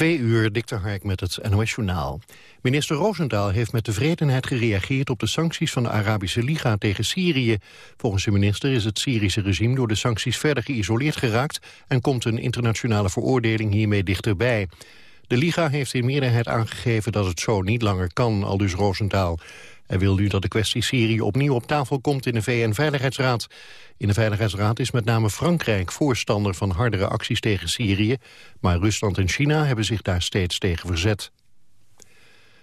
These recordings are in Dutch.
Twee uur, Dikter Hark met het NOS Journaal. Minister Roosentaal heeft met tevredenheid gereageerd op de sancties van de Arabische Liga tegen Syrië. Volgens de minister is het Syrische regime door de sancties verder geïsoleerd geraakt en komt een internationale veroordeling hiermee dichterbij. De Liga heeft in meerderheid aangegeven dat het zo niet langer kan, aldus Roosentaal. Hij wil nu dat de kwestie Syrië opnieuw op tafel komt in de VN-veiligheidsraad. In de Veiligheidsraad is met name Frankrijk voorstander van hardere acties tegen Syrië, maar Rusland en China hebben zich daar steeds tegen verzet.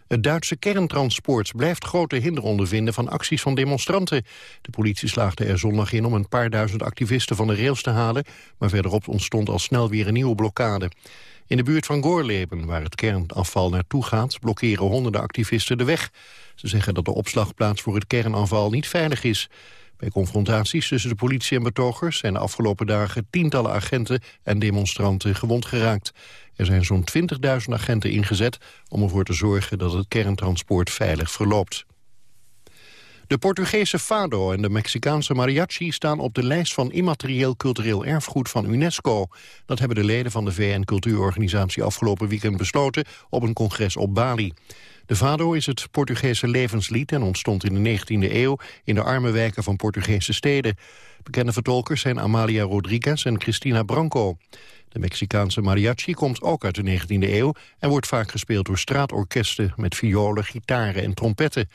Het Duitse kerntransport blijft grote hinder ondervinden van acties van demonstranten. De politie slaagde er zondag in om een paar duizend activisten van de rails te halen, maar verderop ontstond al snel weer een nieuwe blokkade. In de buurt van Gorleben, waar het kernafval naartoe gaat, blokkeren honderden activisten de weg. Ze zeggen dat de opslagplaats voor het kernafval niet veilig is. Bij confrontaties tussen de politie en betogers zijn de afgelopen dagen tientallen agenten en demonstranten gewond geraakt. Er zijn zo'n 20.000 agenten ingezet om ervoor te zorgen dat het kerntransport veilig verloopt. De Portugese fado en de Mexicaanse mariachi staan op de lijst van immaterieel cultureel erfgoed van UNESCO. Dat hebben de leden van de VN-cultuurorganisatie afgelopen weekend besloten op een congres op Bali. De fado is het Portugese levenslied en ontstond in de 19e eeuw in de arme wijken van Portugese steden. Bekende vertolkers zijn Amalia Rodriguez en Cristina Branco. De Mexicaanse mariachi komt ook uit de 19e eeuw en wordt vaak gespeeld door straatorkesten met violen, gitaren en trompetten.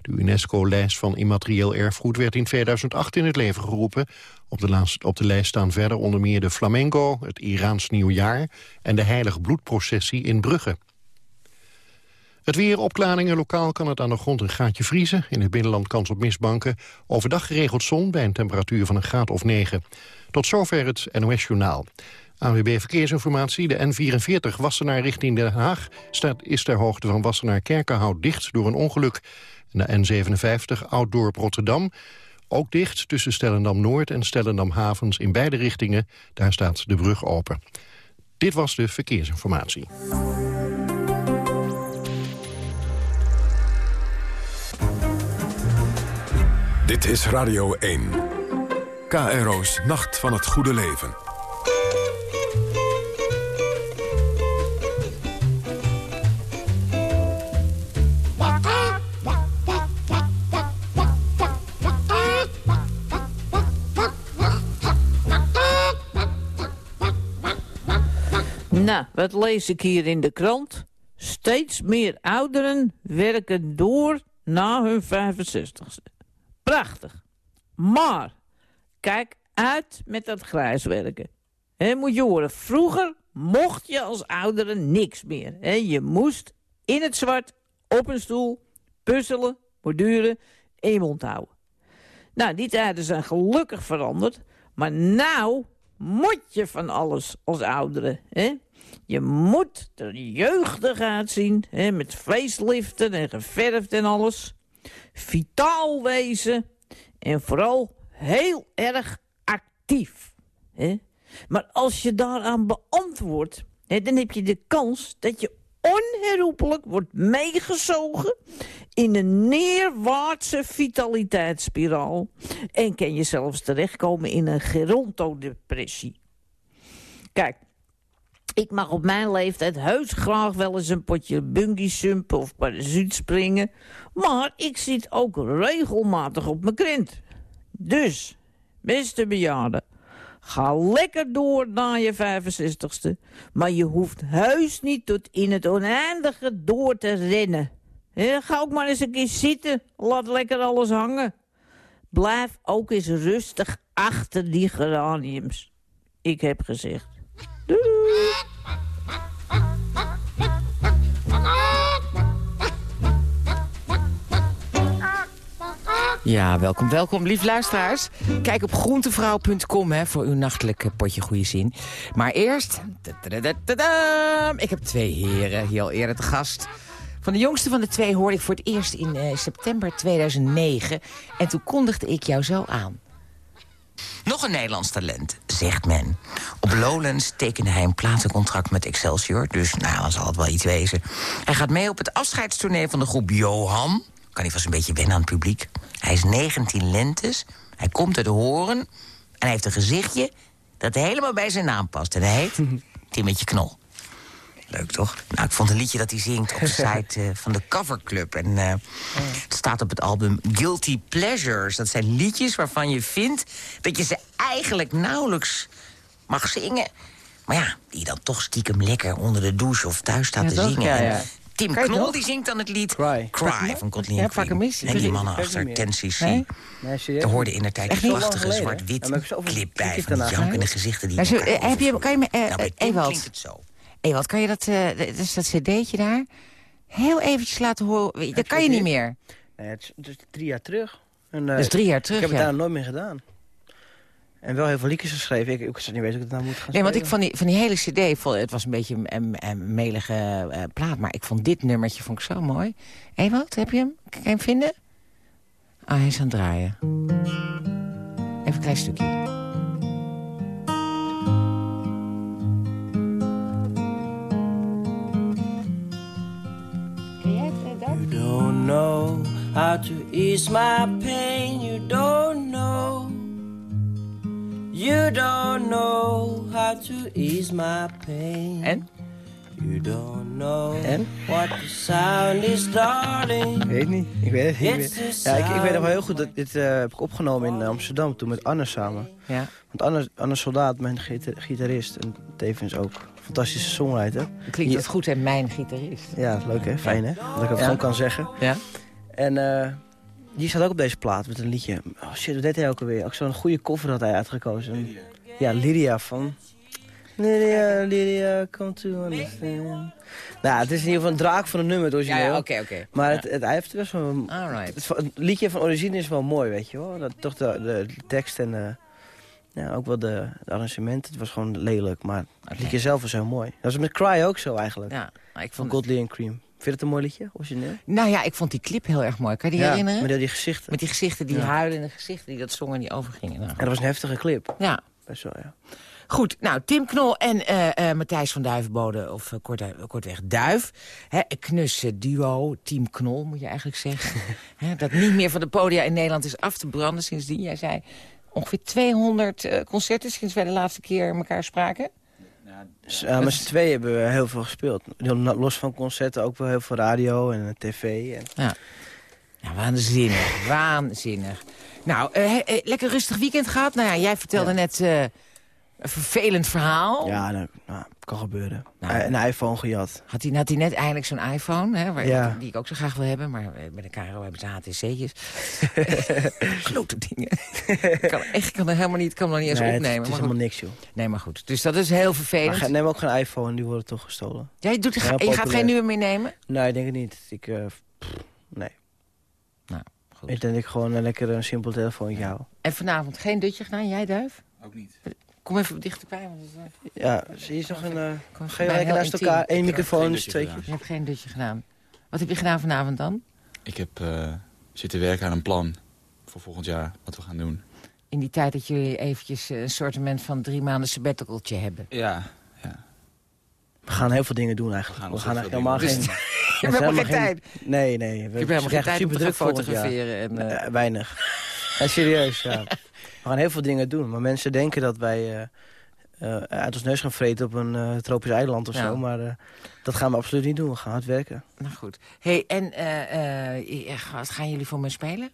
De UNESCO-lijst van immaterieel erfgoed werd in 2008 in het leven geroepen. Op de, op de lijst staan verder onder meer de flamenco, het Iraans nieuwjaar en de heilig bloedprocessie in Brugge. Het weer opklaringen. Lokaal kan het aan de grond een gaatje vriezen. In het binnenland kans op mistbanken. Overdag geregeld zon bij een temperatuur van een graad of 9. Tot zover het NOS Journaal. ANWB Verkeersinformatie. De N44 Wassenaar richting Den Haag staat, is ter hoogte van Wassenaar-Kerkenhout dicht door een ongeluk. De N57 Ouddorp Rotterdam ook dicht tussen Stellendam-Noord en Stellendam-Havens in beide richtingen. Daar staat de brug open. Dit was de verkeersinformatie. Dit is Radio 1. KRO's Nacht van het Goede Leven. Nou, wat lees ik hier in de krant? Steeds meer ouderen werken door na hun 65ste. Prachtig. Maar, kijk uit met dat grijswerken. He, moet je horen, vroeger mocht je als ouderen niks meer. He, je moest in het zwart, op een stoel, puzzelen, borduren en mond houden. Nou, die tijden zijn gelukkig veranderd. Maar nou moet je van alles als ouderen. Hè? Je moet er jeugdig uitzien, hè, met faceliften en geverfd en alles. Vitaal wezen en vooral heel erg actief. Hè? Maar als je daaraan beantwoordt, dan heb je de kans dat je onherroepelijk wordt meegezogen in een neerwaartse vitaliteitsspiraal. En kan je zelfs terechtkomen in een gerontodepressie. Kijk, ik mag op mijn leeftijd heus graag wel eens een potje bungee sumpen of parachute springen. Maar ik zit ook regelmatig op mijn krent. Dus, beste bejaarden, ga lekker door na je 65ste. Maar je hoeft heus niet tot in het oneindige door te rennen. ga ook maar eens een keer zitten. Laat lekker alles hangen. Blijf ook eens rustig achter die geraniums. Ik heb gezegd. Doei! Ja, welkom, welkom, lief luisteraars. Kijk op groentevrouw.com hè, voor uw nachtelijke potje goede zin. Maar eerst... Ik heb twee heren hier al eerder te gast. Van de jongste van de twee hoorde ik voor het eerst in uh, september 2009. En toen kondigde ik jou zo aan. Nog een Nederlands talent, zegt men. Op Lowlands tekende hij een platencontract met Excelsior. Dus nou, dan zal het wel iets wezen. Hij gaat mee op het afscheidstournee van de groep Johan. Kan hij vast een beetje wennen aan het publiek. Hij is 19 lentes, hij komt uit horen... en hij heeft een gezichtje dat helemaal bij zijn naam past. En hij heet Timmetje Knol. Leuk, toch? Nou, ik vond een liedje dat hij zingt op de site eh, van de Cover Club. En eh, het staat op het album Guilty Pleasures. Dat zijn liedjes waarvan je vindt dat je ze eigenlijk nauwelijks mag zingen. Maar ja, die je dan toch stiekem lekker onder de douche of thuis staat Ja, te zingen. Ja, ja. Tim je Knol die zingt dan het lied Cry. Cry van Ja, hem eens. En die mannen achter Ten. CC. Nee? Nee, serieus? Er hoorde in de tijd een prachtige zwart-wit Ja, clip bij van die jankende gezichten die Maar zo, eh, heb je, kan je me, eh, Nou, klinkt het zo. Ewald, kan je dat, eh, d- dus dat cd'tje daar heel eventjes laten horen? Dat kan je het niet meer. Nee, het is, het is drie jaar terug. En, Dat is drie jaar terug, Ik heb het ja. daarna nooit meer gedaan. En wel heel veel liedjes geschreven. Ik, ik niet weten hoe ik het nou moet gaan Nee, want ik van die, van die hele cd, vond- het was een beetje een, melige eh, plaat... maar ik vond dit nummertje vond ik zo mooi. Ewald, heb je hem? Kan je hem vinden? Ah, hij is aan het draaien. Even een klein stukje. How to ease my pain. You don't know. You don't know how to ease my pain. En? You don't know En? what the sound is, darling. Ik weet niet. Ik weet het niet It's meer. the Ja, ik, ik weet nog wel heel sound goed dat dit eh, heb ik opgenomen in Amsterdam toen met Anne samen. Ja. Want Anne, Anne Soldaat, mijn gita- gitarist en tevens ook fantastische songwriter. Klinkt dat goed, hè? Mijn gitarist. Ja, leuk hè? Fijn hè? Dat ik het Ja. gewoon kan zeggen. Ja? En eh, die staat ook op deze plaat met een liedje. Oh shit, wat deed hij ook alweer? Ook zo'n goede koffer had hij uitgekozen. En- Ja, Lydia van... Lydia, Lydia, come to understand. Nou, het is in ieder geval een draak van een nummer, het Ja, origineel. ja, oké, oké. Maar het, het, hij heeft best wel... een- Alright. Het, het liedje van origine is wel mooi, weet je wel. Dat, toch de, de, tekst en eh, ja, ook wel de, de arrangement. Het was gewoon lelijk, maar het liedje zelf was heel mooi. Dat is met Cry ook zo eigenlijk. Ja, ik Van vond... Godly and Cream. Vind je het een mooi liedje, origineel? Nou ja, ik vond die clip heel erg mooi. Kan je die ja, herinneren? Met die gezichten. Met die gezichten, die Ja. huilende gezichten die dat zongen en die overgingen. Nou, En dat was een heftige clip. ja, Best wel, ja. Goed, nou, Tim Knol en eh, eh, Matthijs van Duivenbode, of eh, kort, kortweg Duif. Hè, knusse duo, Team Knol moet je eigenlijk zeggen. Hè, dat niet meer van de podia in Nederland is af te branden sindsdien. Jij zei ongeveer 200 eh, concerten sinds wij de laatste keer elkaar spraken. Dus, ja, met z'n tweeën hebben we heel veel gespeeld. Los van concerten ook wel heel veel radio en eh, tv. En... Ja, waanzinnig, waanzinnig. Nou, eh, eh, lekker rustig weekend gehad. Nou ja, jij vertelde Ja. net eh, een vervelend verhaal. Ja, nou, nou, kan gebeuren. Nou. Eh, een iPhone gejat. Had hij, had hij net eindelijk zo'n iPhone, hè, waar, Ja. die ik ook zo graag wil hebben. Maar eh, bij de KRO hebben ze HTC'tjes. Grote dingen. ik kan, echt, ik kan er helemaal niet, kan hem nog niet eens Nee, opnemen. Het, is maar helemaal goed. niks, joh. Nee, maar goed. Dus dat is heel Maar vervelend. neem ook geen iPhone, die worden toch gestolen. Jij doet, er Heel ga- je gaat geen nieuwe meenemen? Nee, ik denk het niet. Ik, eh, pff, nee. Nou, goed. Ik denk dat ik gewoon een lekker een simpel telefoontje hou. En vanavond geen dutje gedaan? Jij, Duif? Ook niet. Kom even dichterbij. Want het, eh, Ja, zie je nog een... eh kom ga je lekker naast elkaar, één heb microfoon, geen dus twee. Je hebt geen dutje gedaan. Wat heb je gedaan vanavond dan? Ik heb eh, zitten werken aan een plan voor volgend jaar, wat we gaan doen. In die tijd dat jullie eventjes eh, een sortiment van drie maanden sabbaticaltje hebben. Ja, ja. We gaan heel veel dingen doen eigenlijk. We gaan We, eigenlijk helemaal geen... Je hebt helemaal geen tijd. Nee, nee. We Ik heb helemaal geen tijd om te fotograferen. En, eh, Eh, weinig. En serieus, ja. We gaan heel veel dingen doen. Maar mensen denken dat wij eh, eh, uit ons neus gaan vreten op een eh, tropisch eiland of Ja. zo. Maar dat gaan we absoluut niet doen. We gaan hard werken. Nou goed. hey, en wat gaan jullie voor me spelen?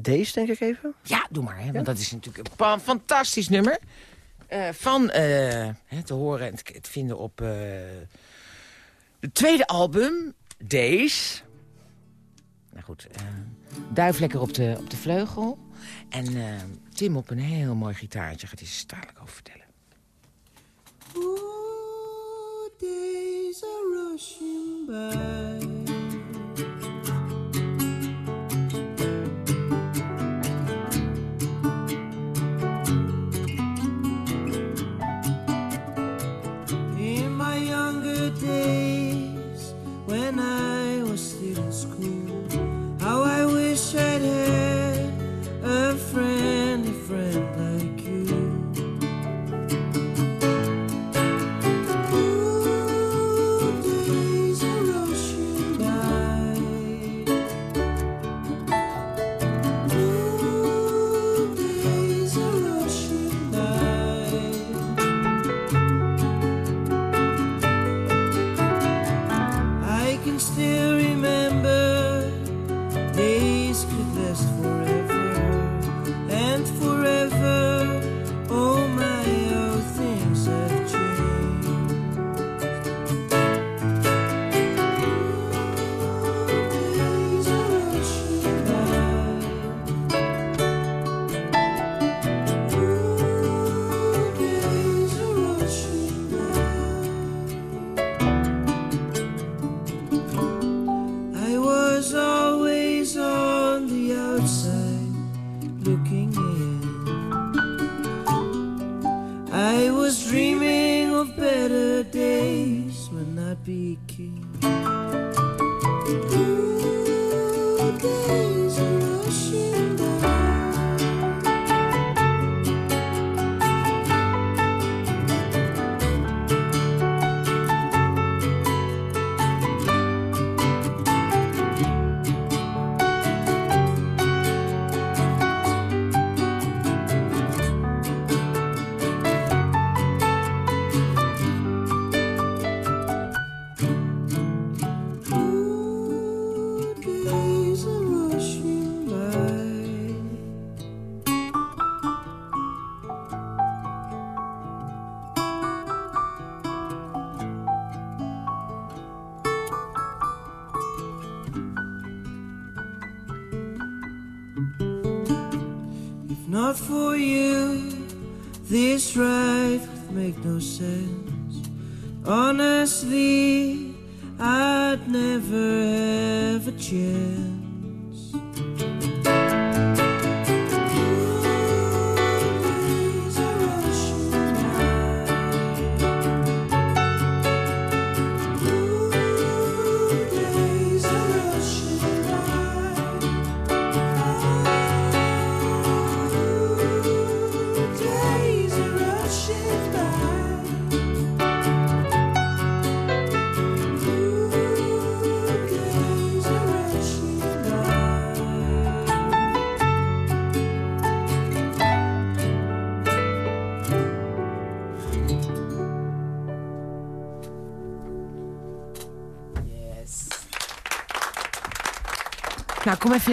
Deze denk ik even. Ja, doe maar. Hè, want dat is natuurlijk een fantastisch nummer. Van te horen en te, vinden op het tweede album, Days. Nou goed, duif lekker op de, op de vleugel. En eh, Tim op een heel mooi gitaartje gaat hij er dadelijk over vertellen.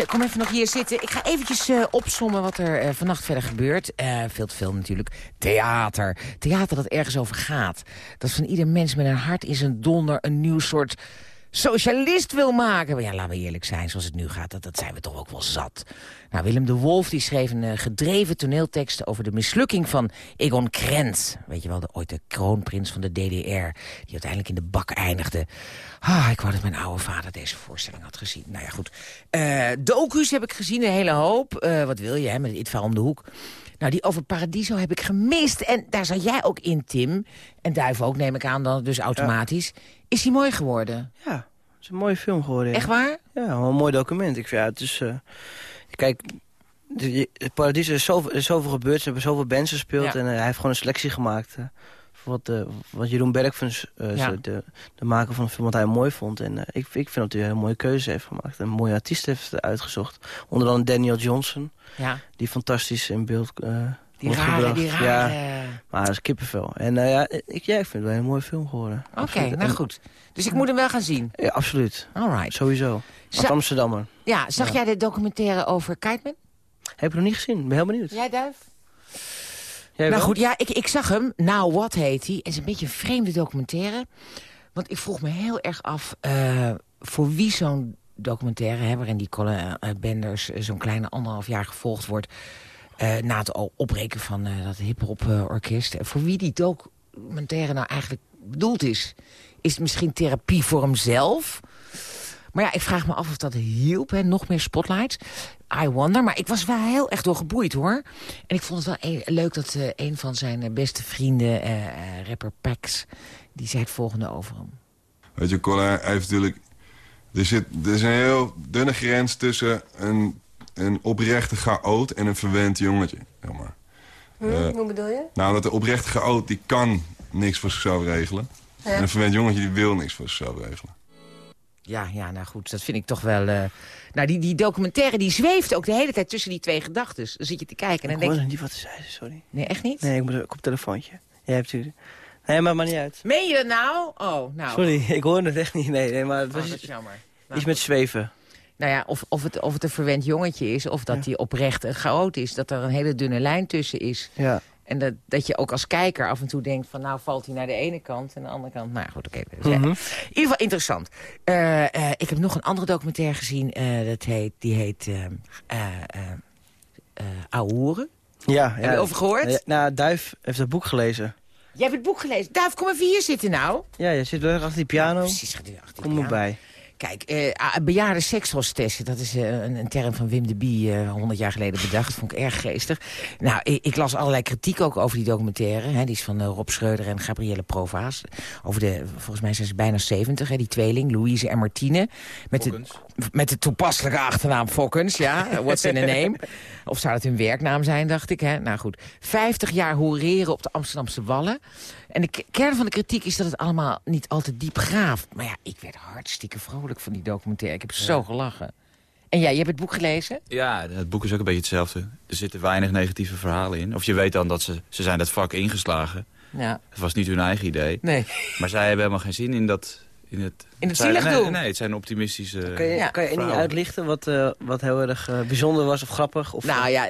Kom even, nog hier zitten. Ik ga eventjes eh, opsommen wat er eh, vannacht verder gebeurt. Eh, veel te veel natuurlijk. Theater. Theater dat ergens over gaat. Dat van ieder mens met een hart in zijn donder... een nieuw soort socialist wil maken. Maar ja, laten we eerlijk zijn, zoals het nu gaat, dat, dat zijn we toch ook wel zat. Nou, Willem de Wolf die schreef een eh, gedreven toneeltekst over de mislukking van Egon Krenz. Weet je wel, de, ooit de kroonprins van de DDR, die uiteindelijk in de bak eindigde. Ah, ik wou dat mijn oude vader deze voorstelling had gezien. Nou ja, goed. Eh docu's heb ik gezien, een hele hoop. Eh, wat wil je, hè, met het ITVA om de hoek. Nou, die over Paradiso heb ik gemist. En daar zat jij ook in, Tim. En Duif ook, neem ik aan dan, dus automatisch. Is die mooi geworden? Ja, het is een mooie film geworden. ja. Echt waar? Ja, een mooi document. Ik vind, ja, het is... eh, kijk, het er is zoveel, is zoveel gebeurd. Ze hebben zoveel bands gespeeld. Ja. En eh, hij heeft gewoon een selectie gemaakt. eh, wat, eh, wat Jeroen Bergfans, Ja. zo de, de maker van de film, wat hij mooi vond. En eh, ik, ik vind dat hij een hele mooie keuze heeft gemaakt. Een mooie artiest heeft uitgezocht. Onder andere Daniel Johnson. Ja. Die fantastisch in beeld Die rare, gebracht. die rare... Ja, maar dat is kippenvel. En ja, ik, ja, ik vind het wel een mooie film geworden. Oké, nou goed. Dus ik moet hem wel gaan zien. Ja, absoluut. Alright. Sowieso. Als Amsterdammer. Ja, zag Ja. jij de documentaire over Kiteman? Heb ik nog niet gezien. Ben heel benieuwd. Jij, Duif? Jij nou wel? goed, ja, ik, ik zag hem. Now What heet hij. Het is een beetje een vreemde documentaire. Want ik vroeg me heel erg af... eh, voor wie zo'n documentaire... Hè, waarin die Colin eh, Benders eh, zo'n kleine anderhalf jaar gevolgd wordt... na het al opbreken van dat hip-hop orkest. Voor wie die documentaire nou eigenlijk bedoeld is. Is het misschien therapie voor hemzelf? Maar ja, ik vraag me af of dat hielp, hè? nog meer spotlights. I wonder, maar ik was wel heel erg door geboeid, hoor. En ik vond het wel e- leuk dat eh, een van zijn eh, beste vrienden, eh, eh, rapper Pax... die zei het volgende over hem. Weet je, Colin hij heeft natuurlijk... Er, zit, er is een heel dunne grens tussen een, een oprechte chaot en een verwend jongetje. Zeg maar. Eh, Hoe bedoel je? nou, dat de oprechte chaot, die kan niks voor zichzelf regelen. En een verwend jongetje, die wil niks voor zichzelf regelen. Ja, ja, nou goed, dat vind ik toch wel... eh, Nou, die, die documentaire die zweeft ook de hele tijd tussen die twee gedachten. Dan zit je te kijken en Ik dan denk je... niet wat ze zei, sorry. Nee, echt niet? Nee, ik moet ik op telefoontje. Jij hebt u... Nee, maar maar niet uit. Meen je dat nou? Oh, nou. Sorry, ik hoorde het echt niet. Nee, nee maar het Oh, was dat iets, is jammer. Nou, iets met zweven. Nou ja, of, of, het, of het een verwend jongetje is... of dat hij oprecht een chaot is. Dat er een hele dunne lijn tussen is. Ja. En dat, dat je ook als kijker af en toe denkt van... nou valt hij naar de ene kant en de andere kant... Nou goed, oké. dus, ja. Mhm. In ieder geval interessant. Eh, eh, ik heb nog een andere documentaire gezien. eh, dat heet, die heet... eh eh eh, eh, Oude Hoeren. Ja, Heb ja. je over gehoord? Ja, nou, Duif heeft het boek gelezen. Jij hebt het boek gelezen. Duif, kom even hier zitten nou. Ja, je zit wel achter die piano. precies, gaat u achter die Kom piano. erbij. Kijk, eh, bejaarde seksostesten, dat is eh, een, een term van Wim de Bie eh, 100 jaar geleden bedacht. Dat vond ik erg geestig. Nou, ik, las allerlei kritiek ook over die documentaire. Hè, die is van Rob Schreuder en Gabrielle Provaas. Over de, volgens mij zijn ze bijna 70, hè, die tweeling, Louise en Martine. Met de. Met de toepasselijke achternaam Fokkens, ja. What's in a name? Of zou het hun werknaam zijn, dacht ik. Hè? Nou goed, 50 jaar horeren op de Amsterdamse Wallen. En de kern van de kritiek is dat het allemaal niet altijd diep graaft. Maar ja, ik werd hartstikke vrolijk van die documentaire. Ik heb zo gelachen. En jij, je hebt het boek gelezen? Ja, het boek is ook een beetje hetzelfde. Er zitten weinig negatieve verhalen in. Of je weet dan dat ze, ze zijn dat vak ingeslagen. Ja. Het was niet hun eigen idee. Nee. Maar zij hebben helemaal geen zin in dat... In het, In het zielig nee, doen. Nee, het zijn optimistische... Kan je, Ja. kan je verhalen. uitlichten wat, eh, wat heel erg eh, bijzonder was of grappig? Of, Nou ja,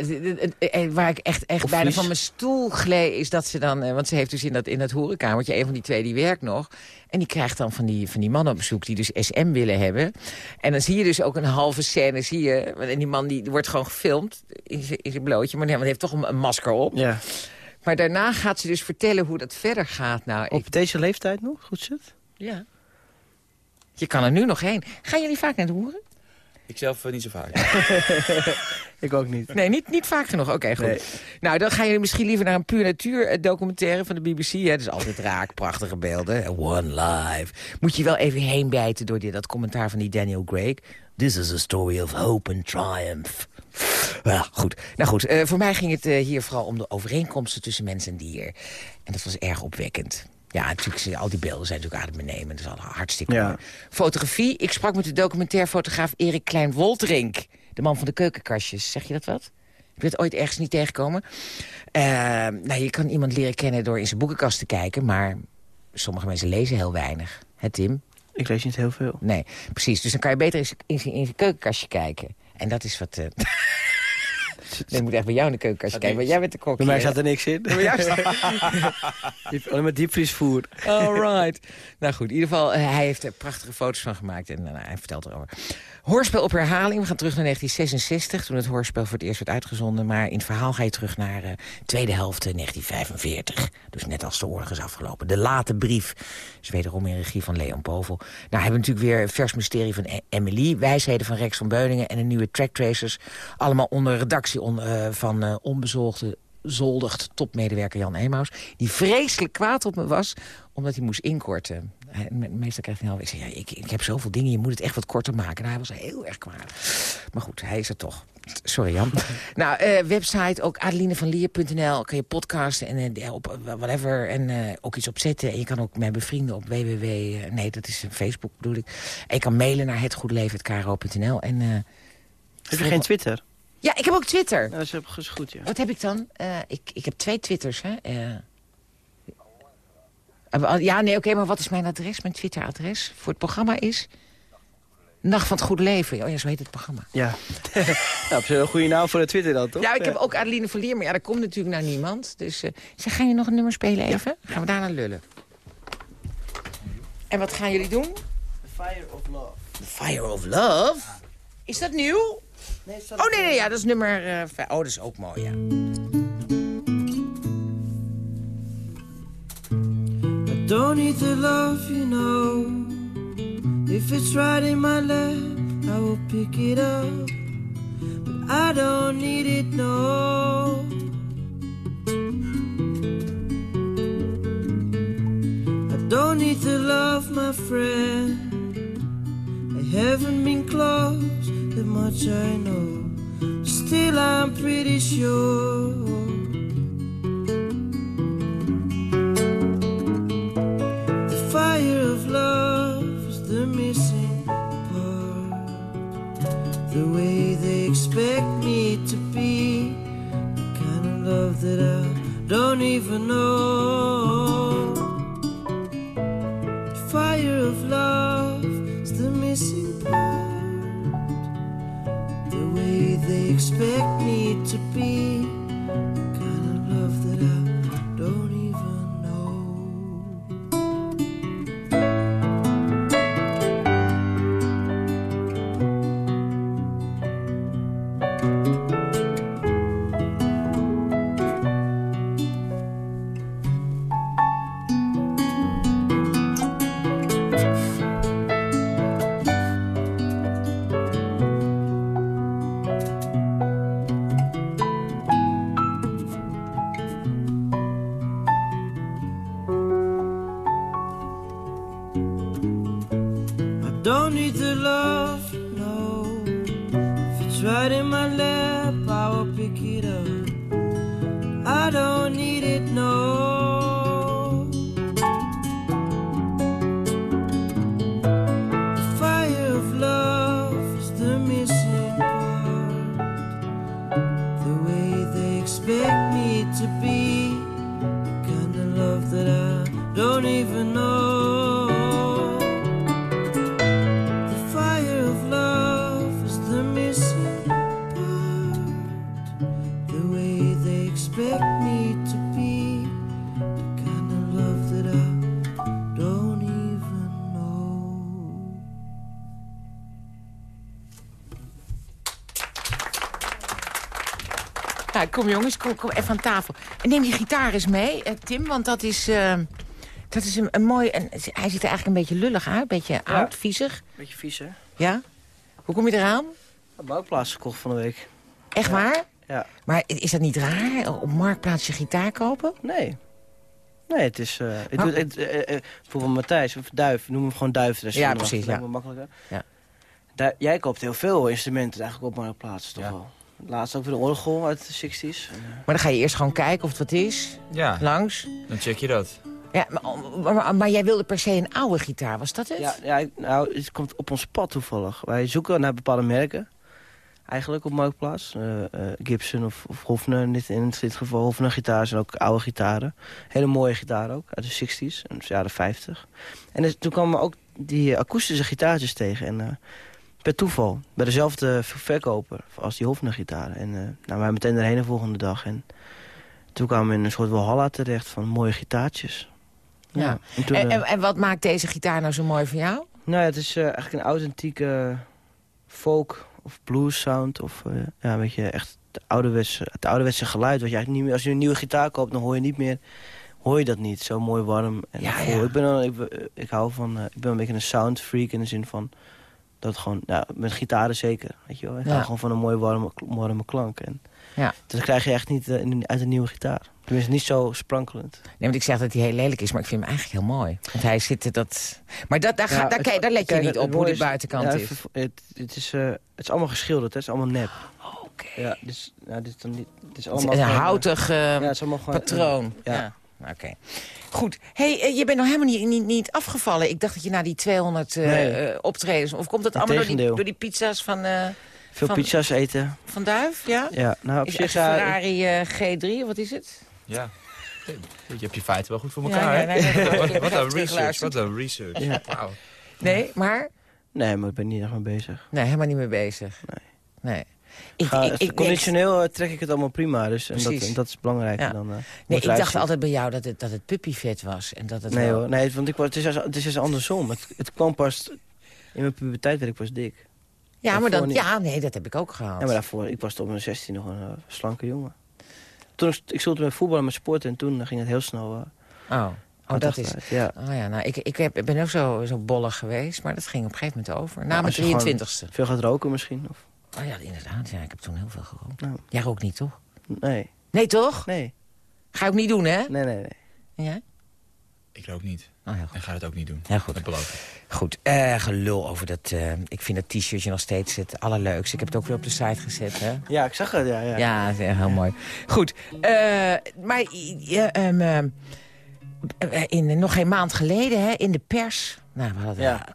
eh, waar ik echt, echt bijna vies. van mijn stoel gleed... is dat ze dan... Want ze heeft dus in dat, in dat horecamertje... een van die twee die werkt nog... En die krijgt dan van die, van die mannen op bezoek die dus SM willen hebben. En dan zie je dus ook een halve scène. Zie je, en die man die wordt gewoon gefilmd in zijn- blootje. Maar nee, want hij heeft toch een, een masker op. Ja. Maar daarna gaat ze dus vertellen hoe dat verder gaat. Nou, ik, Op deze leeftijd nog? Goed zit? ja. Je kan er nu nog heen. Gaan jullie vaak naar de hoeren? Ik zelf eh, niet zo vaak. Ik ook niet. Nee, niet, niet vaak genoeg. Oké, goed. Nee. Nou, dan gaan jullie misschien liever naar een puur natuur documentaire van de BBC. Hè? Dat is altijd raak, prachtige beelden. One Life. Moet je wel even heen bijten door die, dat commentaar van die Daniel Craig. This is a story of hope and triumph. Ja, goed. Nou goed, eh, voor mij ging het eh, hier vooral om de overeenkomsten tussen mens en dier. En dat was erg opwekkend. Ja, natuurlijk, al die beelden zijn natuurlijk adembenemend. Dat is al hartstikke Ja. mooi. Fotografie. Ik sprak met de documentairfotograaf Erik Klein-Wolterink. De man van de keukenkastjes. Zeg je dat wat? Heb je dat ooit ergens niet tegengekomen? Eh, nou, je kan iemand leren kennen door in zijn boekenkast te kijken... maar sommige mensen lezen heel weinig. Hè, Tim? Ik lees niet heel veel. Nee, precies. Dus dan kan je beter zijn- in zijn keukenkastje kijken. En dat is wat... eh Nee, ik moet echt bij jou in de keukenkastje kijken, want jij bent de kok. Bij mij staat er niks in. Bij jou Alleen maar diepvriesvoer. Alright. nou goed, in ieder geval, eh, hij heeft er prachtige foto's van gemaakt en eh, hij vertelt erover. Hoorspel op herhaling. We gaan terug naar 1966, toen het hoorspel voor het eerst werd uitgezonden. Maar in het verhaal ga je terug naar eh tweede helft eh, 1945. Dus net als de oorlog is afgelopen. De late brief is wederom in regie van Leon Povel. Nou, hebben we natuurlijk weer vers mysterie van E- Emily. Wijsheden van Rex van Beuningen en een nieuwe tracktracers. Allemaal onder redactie eh, van eh, onbezolgde zoldigd topmedewerker Jan Emaus... die vreselijk kwaad op me was, omdat hij moest inkorten. Hij, meestal krijgt hij nou... Ik zei, ja, ik, ik heb zoveel dingen, je moet het echt wat korter maken. Nou, hij was heel erg kwaad. Maar goed, hij is er toch. Sorry, Jan. nou, eh, website, ook adelinevanlier.nl. Kan je podcasten en eh, op eh, whatever. En ook iets opzetten. En je kan ook mij bevrienden op www... nee, dat is Facebook bedoel ik. En je kan mailen naar hetgoedeleven.kro.nl. En... Heb je geen Twitter? ja, ik heb ook Twitter. Dat is goed, ja. Wat heb ik dan? Ik, ik heb twee Twitters, hè. Eh, ja, nee, oké, maar wat is mijn adres? Mijn Twitter-adres voor het programma is... Nacht van het Goede Leven. Oh ja, zo heet het programma. Ja. nou, heb je een goede naam voor de Twitter dan, toch? Ja, ik heb ook Adeline Verlier, maar ja, daar komt natuurlijk naar niemand. Dus eh zeg, ga je nog een nummer spelen even? Gaan we daarna lullen. En wat gaan jullie doen? Fire of Love. The Fire of Love? Is dat nieuw? Nee, Oh, nee, nee, ja, dat is nummer... eh, vijf. oh, dat is ook mooi, ja. Don't need the love, you know. If it's right in my lap, I will pick it up. But I don't need it, no. I don't need the love, my friend. I haven't been close, that much I know. Still, I'm pretty sure. The way they expect me to be, the kind of love that I don't even know. The fire of love is the missing part. The way they expect me to be, don't need the love, jongens, kom, kom even aan tafel. En neem die gitaar eens mee, eh, Tim, want dat is, eh, dat is een, een mooi... Een, hij ziet er eigenlijk een beetje lullig uit, een beetje oud, viezig. Beetje vies, hè? Ja? Hoe kom je eraan? Een bouwplaats gekocht van de week. Echt waar? Ja. Maar is dat niet raar, op Marktplaats je gitaar kopen? Nee. Nee, het is... eh doe, het, eh, eh, bijvoorbeeld Matthijs, of Duif, noem hem gewoon Duif. rest Ja, precies, Dat ja. makkelijker. Ja. Daar- jij koopt heel veel instrumenten eigenlijk op Marktplaats, toch Ja. wel? Laatst ook weer een orgel uit de 60s. En, eh, Maar dan ga je eerst gewoon kijken of het wat is, Ja, langs. dan check je dat. Ja, maar, maar, maar jij wilde per se een oude gitaar, was dat het? Ja, ja, nou, het komt op ons pad toevallig. Wij zoeken naar bepaalde merken. Eigenlijk op Marktplaats. Eh, eh, Gibson of, of Hofner in dit, in dit geval. Hofner gitaar zijn ook oude gitaren. Hele mooie gitaren ook, uit de 60s en de jaren 50. En dus, toen kwamen we ook die akoestische gitaartjes tegen. En eh, per toeval, bij dezelfde verkoper als die Hofner gitaren. En eh, nou, wij meteen erheen de volgende dag. En toen kwamen we in een soort Walhalla terecht van mooie gitaartjes. Ja. En toen, En, eh, en, en wat maakt deze gitaar nou zo mooi voor jou? nou ja, het is eh, eigenlijk een authentieke folk of blues sound. Of ja, weet je, echt het ouderwetse, het ouderwetse geluid. Wat je eigenlijk niet meer, als je een nieuwe gitaar koopt, dan hoor je niet meer, hoor je dat niet. Zo mooi warm en Ja, ja. Ik ben, ik, ik hou van, ik ben een beetje een sound freak in de zin van dat gewoon, ja, met gitaren zeker, weet je wel. Ik Ja. hou gewoon van een mooie warme, warme klank. En, Ja. Dus dat krijg je echt niet eh, in- uit een nieuwe gitaar. Tenminste, niet zo sprankelend. Nee, want ik zeg dat hij heel lelijk is, maar ik vind hem eigenlijk heel mooi. Want hij zit er dat... Maar dat, daar, ga, Ja, daar, het- kijk, daar let je niet op, hoe de buitenkant ja, is. Het, het, het is, eh, het is allemaal geschilderd, hè? het is allemaal nep. Oké. Ja, dus, ja, dit is dan niet, het is Het allemaal is een eh, houtig ja, het is allemaal gewoon, patroon. Ja. Ja. Oké. Goed. hey, eh, je bent nog helemaal niet, niet, niet afgevallen. Ik dacht dat je na die 200 eh, Nee. eh, optredens... Of komt dat allemaal door die, door die pizza's van, eh, Veel van- pizza's eten. van Duif? Ja? Ja, nou op Is zich Ferrari eh, G3, of wat is het? Ja. Je hebt je feiten wel goed voor elkaar, ja, hè? nee, Wat- een research, wat een research. Ja. Nee, maar... Nee, maar ik ben niet echt mee bezig. Nee, helemaal niet mee bezig. Nee. nee. Ik, Ga, ik, conditioneel eh, trek ik het allemaal prima, dus en dat, en dat is belangrijker Ja. dan... eh, nee, ik dacht altijd bij jou dat het, dat het puppyvet was. En dat het Nee wel- hoor, nee, want ik, was- het, is, het is andersom. Het, het kwam pas... In mijn puberteit werd ik pas dik. Ja, maar niet. ja, nee, dat heb ik ook gehad. Ja, maar daarvoor, ik was tot mijn 16 nog een eh, slanke jongen. Toen ik, ik stond met voetballen met sporten en toen ging het heel snel... Oh, oh dat is... Ja. Oh ja, nou, ik, ik, heb, ik ben ook zo, zo bollig geweest, maar dat ging op een gegeven moment over. Na Nou, mijn als je gewoon 23ste. Veel gaat roken misschien? Of, Oh ja, inderdaad. Ja, ik heb toen heel veel gerookt. Nou. Jij rookt niet, toch? nee, Nee, toch? nee, Ga je ook niet doen, hè? nee, nee. nee. En jij? Ik rook niet. Oh, heel goed. En ga het ook niet doen. Heel goed. Dat beloof ik. Goed, eh, gelul over dat... eh, ik vind dat t-shirtje nog steeds het allerleukste. Ik heb het ook weer op de site gezet, hè? Ja, ik zag het, ja. ja. Ja, dat is heel mooi. Goed, eh, maar ja, ehm, ehm, eh, in, nog geen maand geleden hè, in de pers... Nou, we hadden Ja.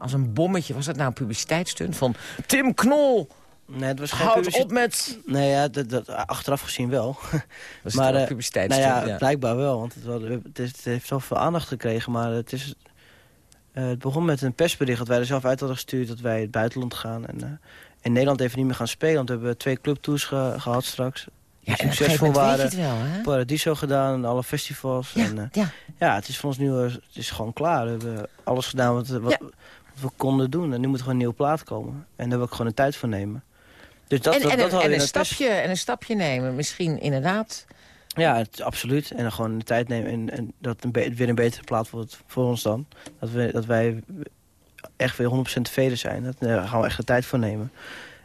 Als een bommetje, was dat nou een publiciteitsstunt van... Tim Knol, Nee, het was houd publici- op met... Nee, ja, dat, dat, achteraf gezien wel. Was Maar, het een eh, publiciteitsstunt? nou ja, ja. blijkbaar wel. Want het, wel- het, is- het heeft zoveel aandacht gekregen. Maar het, is, eh, het begon met een persbericht dat wij er zelf uit hadden gestuurd... dat wij het buitenland gaan. En eh, in Nederland even niet meer gaan spelen. Want we hebben twee clubtours ge- gehad straks. Ja, en succesvol moment weet je waren. het wel, hè? Paradiso gedaan en alle festivals. Ja, En, ja. ja, het is voor ons nu het is gewoon klaar. We hebben alles gedaan wat, wat, Ja. We konden doen. En nu moet er gewoon een nieuwe plaat komen. En daar wil ik gewoon de tijd voor nemen. Dus dat, en, dat, en, dat een- en, stapje, en een stapje nemen. Misschien inderdaad. Ja, het, absoluut. En dan gewoon de tijd nemen en, en dat een weer een betere plaat wordt voor ons dan. Dat, we, dat wij echt weer 100% tevreden zijn. Dat, daar gaan we echt de tijd voor nemen.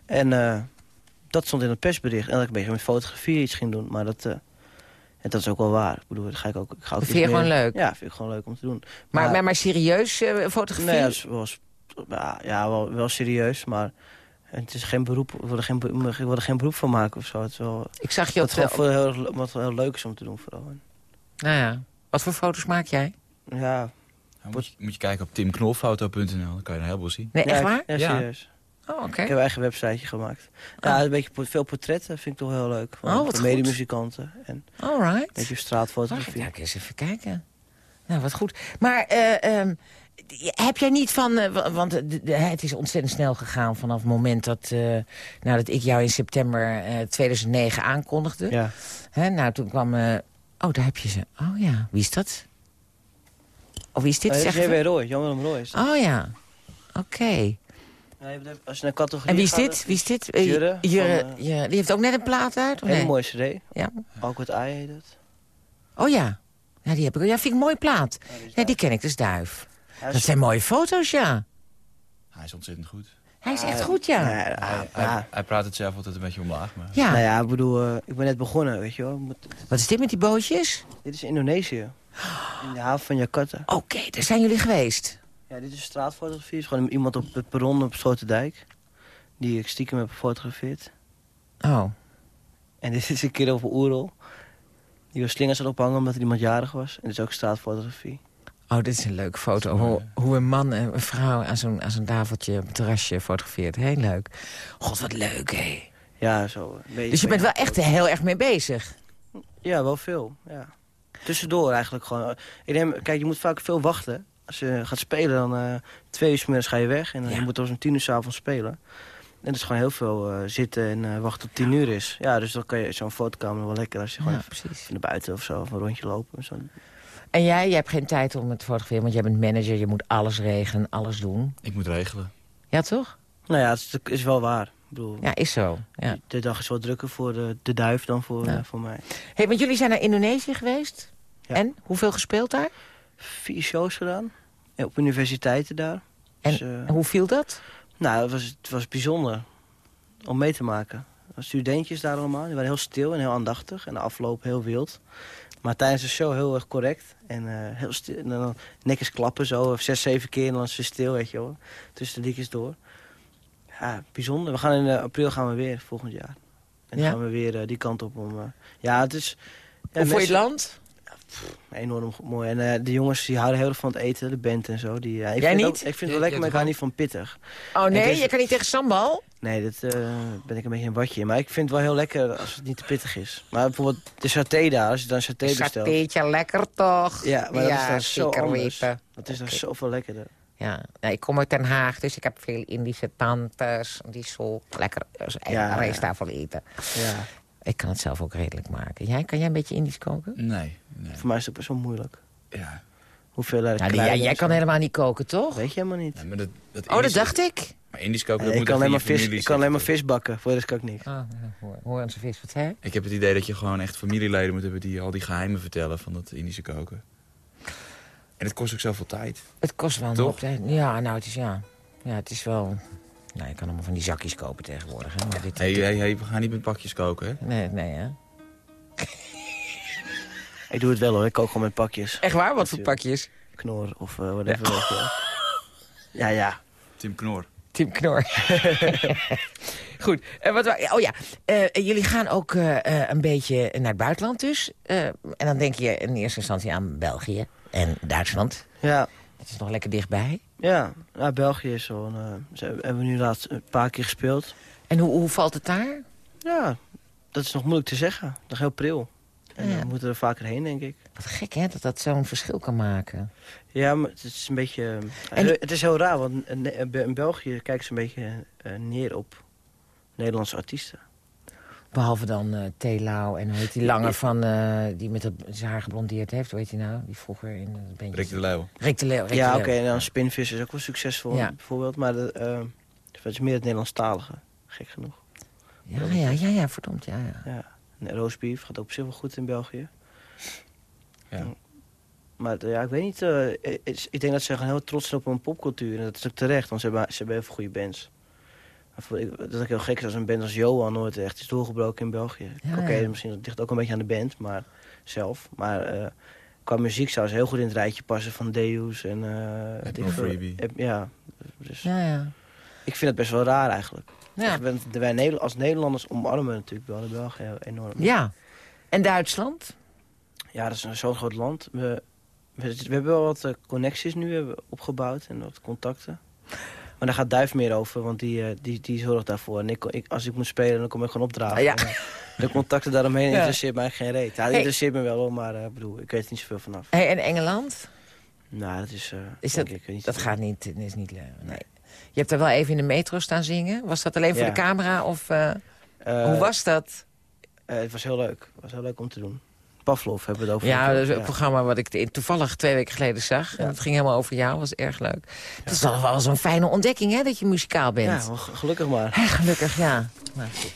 En eh, dat stond in het persbericht. En dat ik een beetje met fotografie iets ging doen. Maar dat, eh, en dat is ook wel waar. Ik bedoel, dat ga ik ook, ik ga ook vind je meer- gewoon leuk? Ja, vind ik gewoon leuk om te doen. Maar, maar, maar serieus eh, fotografie? Nee, als, als ja, wel, wel serieus, maar het is geen beroep. Ik wil er geen, ik wil er geen beroep van maken of zo. Het is wel, Ik zag je wat, op... wel de- voor heel, wat wel heel leuk is om te doen vooral. Nou ja, wat voor foto's maak jij? ja, Dan moet, je, moet je kijken op timknolfoto.nl, dan kan je een heleboel zien. Nee, echt ja, waar? Ja, Ja. serieus. Oh, oké. Ik heb een eigen websiteje gemaakt. Ja, een beetje veel portretten vind ik toch heel leuk. Van, Oh, wat medemuzikanten en All right. een beetje straatfotografie. ja, ik eens even kijken. Nou, wat goed. Maar eh, ehm, heb jij niet van... eh, wa- want de- het is ontzettend snel gegaan vanaf het moment dat... eh, nou, dat ik jou in september eh, 2009 aankondigde. Ja. Hè, nou, toen kwam... eh, oh, daar heb je ze. Oh ja, wie is dat? Of wie is dit? Oh, dat is. J.W. Roy, Jan-Willem Roy. Is dat. Oh ja, oké. Je hebt- Als je naar categorie En wie is gaat, dit? Wie is dit? Eh, Jurre Jurre, van, eh, ja, die heeft ook net een plaat uit? Nee? mooie cd. Ja. Awkward Eye heet het. Oh ja. Ja, die heb ik. Ja, vind ik een mooie plaat. Ja, die Ja, ken ik, dus Duif. Dat zijn mooie foto's, ja. Hij is ontzettend goed. Hij is echt goed, ja. Nee, Hij, praat het zelf altijd een beetje omlaag, maar... Ja. Nou ja, ik bedoel, eh, ik ben net begonnen, weet je wel. Moet- Wat is dit met die bootjes? Dit is Indonesië. In de haven van Jakarta. Oké, daar zijn jullie geweest. Ja, dit is straatfotografie. Het is gewoon iemand op het perron op Sloterdijk. Die ik stiekem heb gefotografeerd. Oh. En dit is een keer op een oerel. Die was slingers aan ophangen omdat er iemand jarig was. En dit is ook straatfotografie. Oh, dit is een leuke foto. Hoe, hoe een man en een vrouw aan zo'n zo'n tafeltje op het terrasje fotografeert. Heel leuk. God, wat leuk, hé. Ja, zo. een Dus je bent wel echt heel erg mee bezig. Ja, wel veel. Ja. Tussendoor eigenlijk gewoon. Ik neem, kijk, je moet vaak veel wachten. Als je gaat spelen, dan eh twee uur 's middags ga je weg. En dan Ja. je moet om tien uur 's avonds spelen. En het is gewoon heel veel eh, zitten en eh, wachten tot tien uur is. Ja, dus dan kan je zo'n fotokamer wel lekker als je gewoon Ja, precies. naar buiten of zo, of een rondje lopen. Zo. En jij, jij hebt geen tijd om het te fotograferen, want jij bent manager. Je moet alles regelen, alles doen. Ik moet regelen. Ja, toch? Nou ja, het is, is wel waar. Ik bedoel, Ja, is zo. Ja. de dag is wel drukker voor de, de duif dan voor, Ja. eh, voor mij. Hey, want jullie zijn naar Indonesië geweest. Ja. En? Hoeveel gespeeld daar? Vier shows gedaan. Op universiteiten daar. En Dus, eh, hoe viel dat? Nou, het was, het was bijzonder om mee te maken. Studentjes daar allemaal, die waren heel stil en heel aandachtig. En de afloop heel wild. Maar tijdens de show heel erg correct. En eh, heel stil. En dan netjes klappen zo, of zes, zeven keer en dan is stil, weet je wel. Tussen de liedjes door. Ja, bijzonder. We gaan in eh, april gaan we weer, volgend jaar. En dan Ja? gaan we weer die kant op om... ja, het is... Ja, voor je het Enorm mooi. En eh, de jongens die houden heel erg van het eten, de band en zo. Die, ja, ik Jij vind het niet? ook- ik vind het Ja, wel lekker, maar ik hou niet van pittig. Oh nee, je kan niet tegen sambal? Nee, dat eh, ben ik een beetje een watje in. Maar ik vind het wel heel lekker als het niet te pittig is. Maar bijvoorbeeld de saté daar, als je dan saté bestelt... Satéetje, lekker toch? Ja, maar dat is dan zo zeker anders. weten. Dat is dan Oké. zoveel lekkerder. Ja, nou, ik kom uit Den Haag, dus ik heb veel Indische tantes die zo lekker Ja, ja, rijsttafel eten. Ja, Ik kan het zelf ook redelijk maken. Jij, kan jij een beetje Indisch koken? Nee, nee. voor mij is het best wel moeilijk. Ja. Hoeveel Nou, die- jij, jij kan helemaal niet koken, toch? Weet je helemaal niet. Nee, maar dat, dat Oh, dat dacht ik. Maar Indisch koken, dat ik moet kan alleen maar vis, ik kan alleen maar vis bakken. Voor de rest kan ik niks. Ah, ja, hoor, hoor aan zijn vis, wat je? Ik heb het idee dat je gewoon echt familieleden moet hebben... die al die geheimen vertellen van dat Indische koken. En het kost ook zoveel tijd. Het kost wel een hoop tijd. Ja, nou, het is ja. Ja, het is wel... Nou, je kan allemaal van die zakjes kopen tegenwoordig, hè. Maar dit, Hé, hey, hey, hey, we gaan niet met pakjes koken, hè? Nee, nee, hè. Ik doe het wel hoor, ik kook gewoon met pakjes. Echt waar? Wat voor Natuurlijk. pakjes? Knor of eh whatever. weet je wel. Ja, ja. Tim Knor. Team Knor. Goed. En wat, wa- oh ja, eh, jullie gaan ook eh, eh, een beetje naar het buitenland dus. Eh, en dan denk je in eerste instantie aan België en Duitsland. Ja, Dat is nog lekker dichtbij. Ja. Nou, België is zo. een, eh, ze hebben we nu laatst een paar keer gespeeld. En hoe, hoe valt het daar? Ja, dat is nog moeilijk te zeggen. Nog heel pril. En Ja. we moeten er vaker heen, denk ik. Wat gek, hè, dat dat zo'n verschil kan maken. Ja, maar het is een beetje... eh, En- Het is heel raar, want in, in België kijken ze een beetje eh, neer op Nederlandse artiesten. Behalve dan eh Telau en hoe heet die lange van... eh, die met het, zijn haar geblondeerd heeft. Hoe heet die nou? Die vroeger in het bandje... Rick de Leeuw. Rick de Leeuw. Rick ja, oké, en dan Spinvis is ook wel succesvol, Ja. bijvoorbeeld. Maar de, eh, het is meer het Nederlandstalige, gek genoeg. Ja, ja, ja, ja, verdomd, ja, ja. Ja. En roastbeef gaat ook op zich wel goed in België. Ja. Maar eh, ja, ik weet niet. eh, ik denk dat ze gewoon heel trots zijn op hun popcultuur. En dat is ook terecht, want ze hebben, ze hebben heel veel goede bands. Ik- Dat is ook heel gek als een band als Johan nooit echt is doorgebroken in België. Ja, Oké, ja. misschien dat ligt ook een beetje aan de band, maar zelf. Maar eh, qua muziek zou ze heel goed in het rijtje passen van Deus en... eh, ik veel. Freebie. Ja. Dus Ja, ja. ik vind het best wel raar eigenlijk. Ja. Wij als Nederlanders omarmen natuurlijk wel de Belgen heel enorm. ja. En Duitsland? Ja, dat is een zo'n groot land. We, we, we hebben wel wat eh, connecties nu hebben we opgebouwd en wat contacten. Maar daar gaat Duif meer over, want die, eh, die, die zorgt daarvoor. En ik, ik, als ik moet spelen, dan kom ik gewoon opdragen. Ah, ja. En, eh, de contacten daaromheen Ja. interesseert mij geen reet. Ja, dat Hey. interesseert me wel, hoor, maar eh, bedoel, ik weet er niet zoveel vanaf. Hey, en Engeland? Nou, dat is... eh, Is dat, ik, niet dat gaat niet, is niet leuk. Nee. Je hebt er wel even in de metro staan zingen. Was dat alleen voor Ja. de camera? Of, eh, Eh, hoe was dat? eh, het was heel leuk. Het was heel leuk om te doen. Pavlov hebben we het over. Ja, dat is een ja. programma wat ik toevallig twee weken geleden zag. En het ging helemaal over jou, was erg leuk. Het is toch wel zo'n fijne ontdekking, hè, dat je muzikaal bent. Ja, gelukkig maar. Gelukkig, ja. Maar, goed.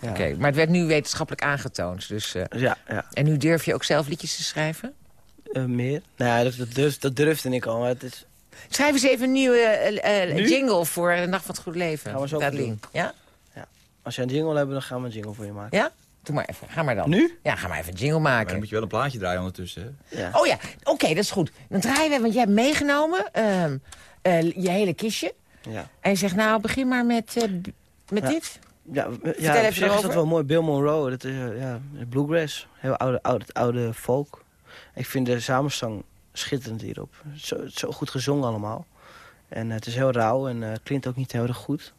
Ja. Oké, maar het werd nu wetenschappelijk aangetoond. Dus, eh, Ja, ja. en nu durf je ook zelf liedjes te schrijven? Eh, meer? Nou ja, dat, dat, durf, dat durfde ik al. Maar het is, Schrijf eens even een nieuwe eh, Nu? jingle voor de Nacht van het Goede Leven. Gaan we zo Adeline. doen. Ja? als jij een jingle hebt, dan gaan we een jingle voor je maken. Ja? Doe maar even. Ga maar dan. Nu? Ja, ga maar even een jingle Maar maken. dan moet je wel een plaatje draaien ondertussen. Hè? Ja. Oh ja, oké, dat is goed. Dan draaien we, want jij hebt meegenomen ehm, eh, je hele kistje. Ja. En je zegt, nou, begin maar met, eh, met Ja. dit. Ja, even ja zich is dat wel mooi. Bill Monroe, dat is eh, ja, bluegrass. Heel oude, oude, oude folk. Ik vind de samenzang schitterend hierop. Zo, zo goed gezongen allemaal. En het is heel rauw en eh, klinkt ook niet heel erg goed.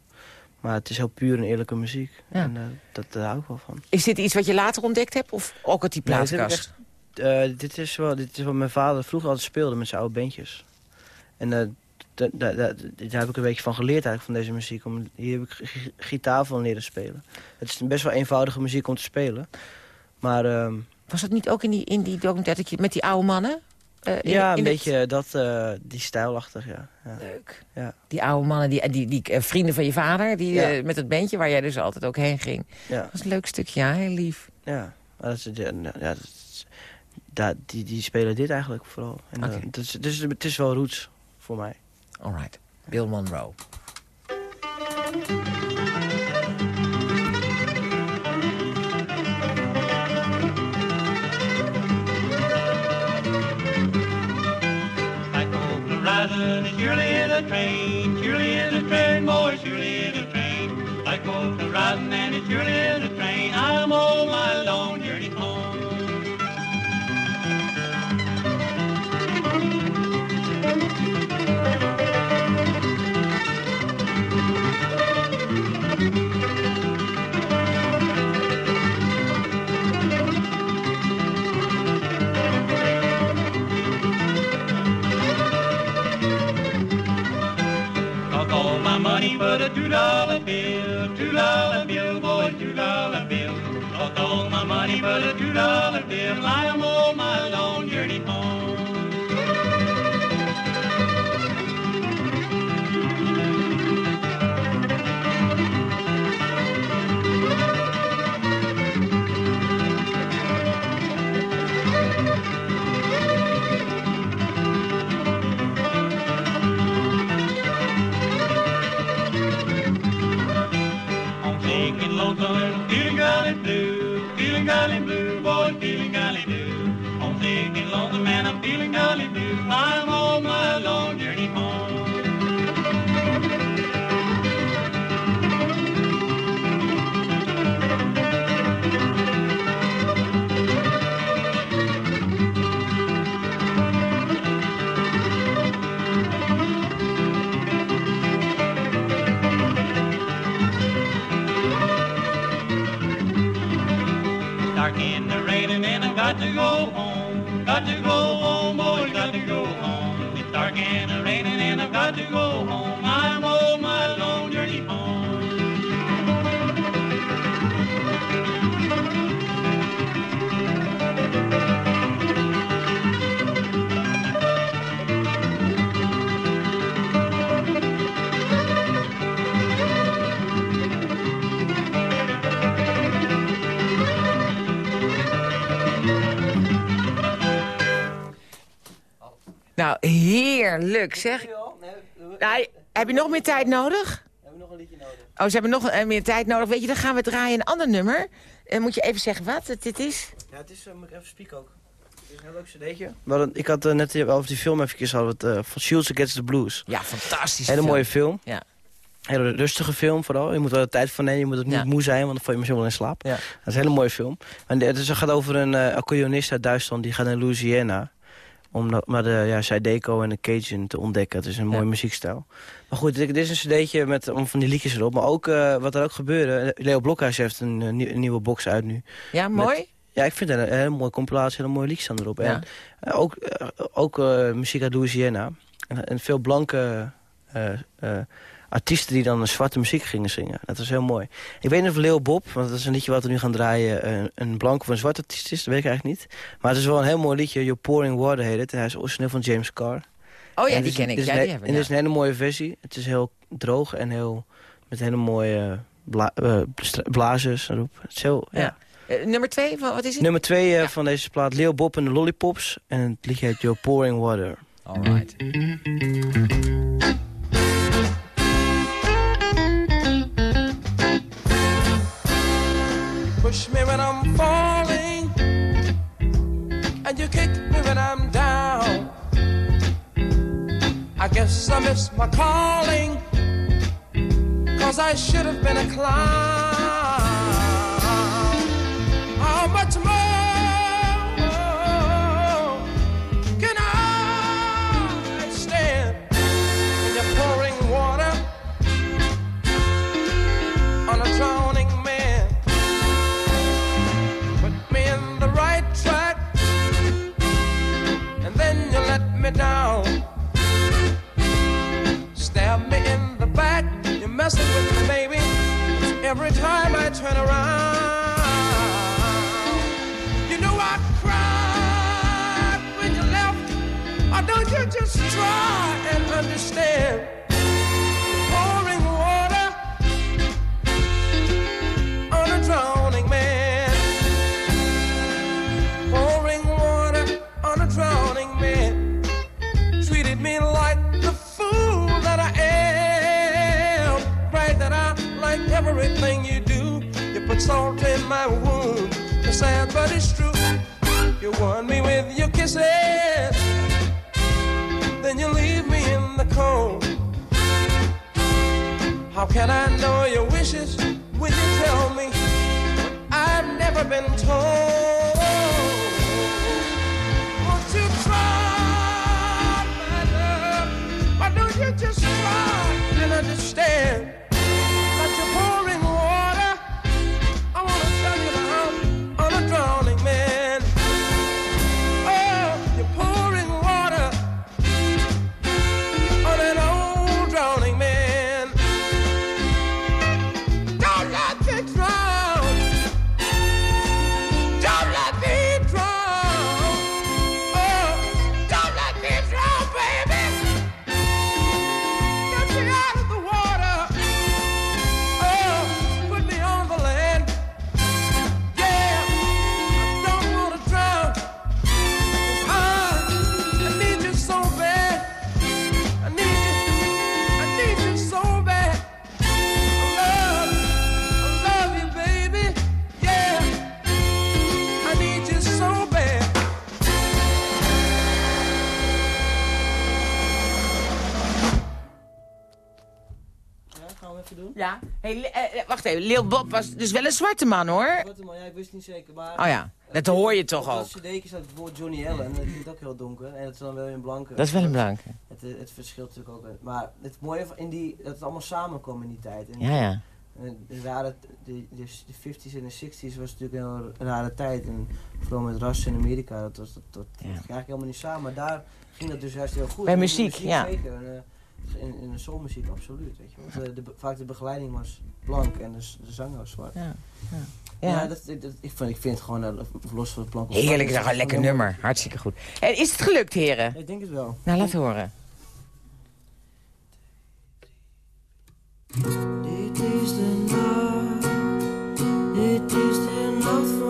Maar het is heel puur en eerlijke muziek. Ja. En eh, dat, daar hou ik wel van. Is dit iets wat je later ontdekt hebt? Of ook uit die plaatkast? eh, dit, is wel, dit is wat mijn vader vroeger altijd speelde met zijn oude bandjes. En eh, da- da- da- daar heb ik een beetje van geleerd eigenlijk van deze muziek. Om, hier heb ik gi- gitaar van leren spelen. Het is best wel eenvoudige muziek om te spelen. Maar ehm, Was dat niet ook in die, in die documentaire met die oude mannen? Eh, in- ja, een in het- beetje dat, eh, die stijlachtig, ja. ja. Leuk. Ja. Die oude mannen, die, die, die eh, vrienden van je vader, die, Ja. met het bandje waar jij dus altijd ook heen ging. Ja, Dat was een leuk stukje, ja, heel lief. ja. Maar dat is, ja, nou, ja, dat is- da- die, die spelen dit eigenlijk vooral. En, eh, Oké. het, is, het, is, is wel roots voor mij. Alright. Bill Monroe. My money but a two dollar bill, two dollar bill, boy, two dollar bill. Took all my money but a two dollar bill. I am on my long journey home. Nou, heerlijk zeg. Nou, heb je nog meer tijd nodig? Hebben we nog een liedje nodig? Oh, ze hebben nog eh, meer tijd nodig. Weet je, dan gaan we draaien een ander nummer. En moet je even zeggen wat het dit is? Ja, het is, uh, moet ik even spieken ook. is een heel leuk cd'tje. Ik had eh, net over die film even het, eh, van Shields Against the Blues. Ja, fantastisch. Hele mooie film. Ja. Hele rustige film vooral. Je moet er wel de tijd voor nemen. Je moet ook niet Ja. moe zijn, want dan val je misschien wel in slaap. Ja. Dat is een hele mooie film. En de- dus het gaat over een eh accordeonist uit Duitsland. Die gaat naar Louisiana. Om dat- maar de ja, Zydeco en de Cajun te ontdekken. Het is een mooie muziekstijl. Maar goed, dit, is een cd'tje met om van die liedjes erop. Maar ook eh, wat er ook gebeurde. Leo Blokhuis heeft een, eh, een nieuwe box uit nu. Ja, Met- mooi. ja, ik vind het een, hele mooie compilatie, hele mooie liedjes staan erop. Ja. En eh, ook, eh, ook eh, muziek uit Louisiana. En, en veel blanke eh, eh, artiesten die dan zwarte muziek gingen zingen. Dat was heel mooi. Ik weet niet of Leo Bob, want dat is een liedje wat we nu gaan draaien... een, een blanke of een zwarte artiest is, dat weet ik eigenlijk niet. Maar het is wel een heel mooi liedje. You're Pouring Water heet het. En hij is origineel van James Carr. Oh ja, die ken ik. Ja, die hebben En dit is een hele mooie versie. Het is heel droog en heel... met hele mooie bla, eh, blazers. Het is heel, ja. Ja. Eh, nummer twee, van, wat is het? Nummer twee eh, van deze plaat, Leo Bob en de Lollipops. En het liedje heet You're Pouring Water. All right. Guess I missed my calling, cause I should have been a clown. How much more can I stand when you're pouring water on a drowning man? put me in the right track, and then you let me down. Messing with me, baby. Every time I turn around, you know I cried when you left. Or don't you just try and understand? Put salt in my wound. It's sad, but it's true. You won me with your kisses. Then you leave me in the cold. How can I know your wishes when you tell me I've never been told? Won't you try, my love? Why don't you just try and understand Ja. Hey, eh, eh, wacht even, Lil Bob was dus wel een zwarte man, hoor. Wat maar ja, ik wist niet zeker, maar... Oh ja, dat hoor je toch Op ook. dat cd'tje staat het woord Johnny Allen, dat klinkt ook heel donker. En het is dan wel in blanke. Dat is wel een blanke. Het, eh, het verschilt natuurlijk ook. Maar het mooie in die, dat het allemaal samenkwam in die tijd. En Ja, ja. De, rare, de, de, de 50s en de 60s was natuurlijk een rare tijd. En vooral met rassen in Amerika, dat, was, dat, dat, dat ging eigenlijk helemaal niet samen. Maar daar ging dat dus juist heel goed. Bij muziek, ja. Zeker. En, eh, in, in de soulmuziek absoluut, weet je wel. De, vaak de begeleiding was blank en de, de zanger was zwart. Ja, ja. Ja, Ja. dat, dat, ik, vind, ik vind het gewoon, eh, los van het plank. Heerlijk, een lekker nummer. Hartstikke goed. En is het gelukt, heren? Ik denk het wel. Nou, laat horen. Dit is de nacht, dit is de nacht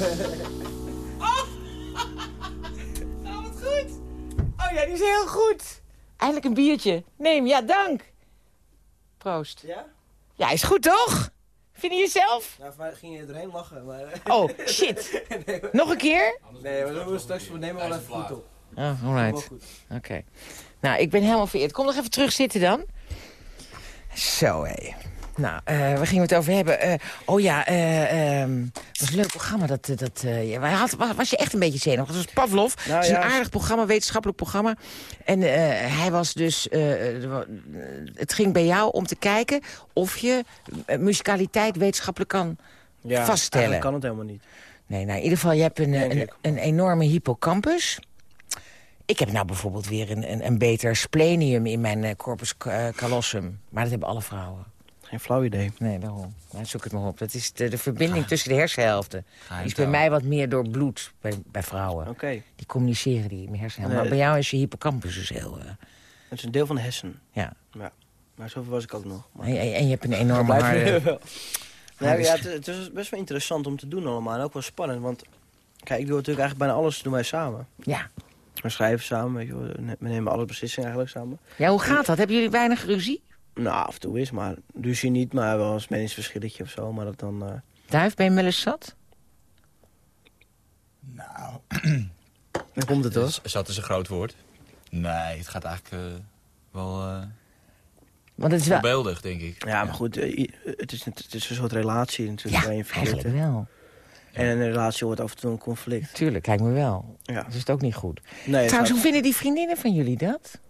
Oh, wat goed. Oh ja, die is heel goed. Eindelijk een biertje. Neem, ja, dank. Proost. Ja? Ja, is goed toch? Vind je jezelf? Nou, voor mij ging je erheen lachen, maar... Oh, shit. Nog een keer? Nee, maar we straks we nemen wel even goed op. Oh, alright. Oké. Nou, ik ben helemaal vereerd. Kom nog even terug zitten dan. Zo, hé. Nou, eh waar gingen we het over hebben? Eh, oh ja, het was een leuk programma. Dat, dat, ja, had, was, was je echt een beetje zenuwachtig. Dat was Pavlov. Nou, het is een ja. aardig programma, wetenschappelijk programma. En hij was dus... het ging bij jou om te kijken of je muzikaliteit wetenschappelijk kan Ja, vaststellen. eigenlijk kan het helemaal niet. Nee, nou, in ieder geval, je hebt een, een, een enorme hippocampus. Ik heb nou bijvoorbeeld weer een, een, een beter splenium in mijn corpus ca- callosum. Maar dat hebben alle vrouwen. Geen flauw idee. Nee, daarom. Nou, zoek het maar op. Dat is de, de verbinding tussen de hersenhelften. Die is bij mij wat meer door bloed bij, bij vrouwen. Oké. Die communiceren die in hersenhelften. Nee, maar bij jou is je hippocampus dus heel... eh, Het is een deel van de hersenen. ja. Ja. Maar zoveel was ik ook nog. Maar... En, je hebt een enorme harde... harde ja, het, het is best wel interessant om te doen allemaal. En ook wel spannend, want... Kijk, ik doe natuurlijk eigenlijk bijna alles doen wij samen. Ja. We schrijven samen, weet je. We nemen alle beslissingen eigenlijk samen. ja, hoe gaat dat? Hebben jullie weinig ruzie? Nou, af en toe is, maar ruzie niet, maar wel eens meningsverschilletje of zo. Maar dat dan... eh, Duif, ben je wel eens zat? Nou, Dan komt het hoor. Dus Zat is een groot woord. Nee, het gaat eigenlijk eh, wel eh Want het is wel... voorbeeldig, denk ik. Ja, maar goed, het is, het is een soort relatie natuurlijk Ja, eigenlijk wel. En een relatie wordt af en toe een conflict. Tuurlijk, lijkt me wel. Ja. Dat is het ook niet goed. Nee, Trouwens, gaat- hoe vinden die vriendinnen van jullie dat?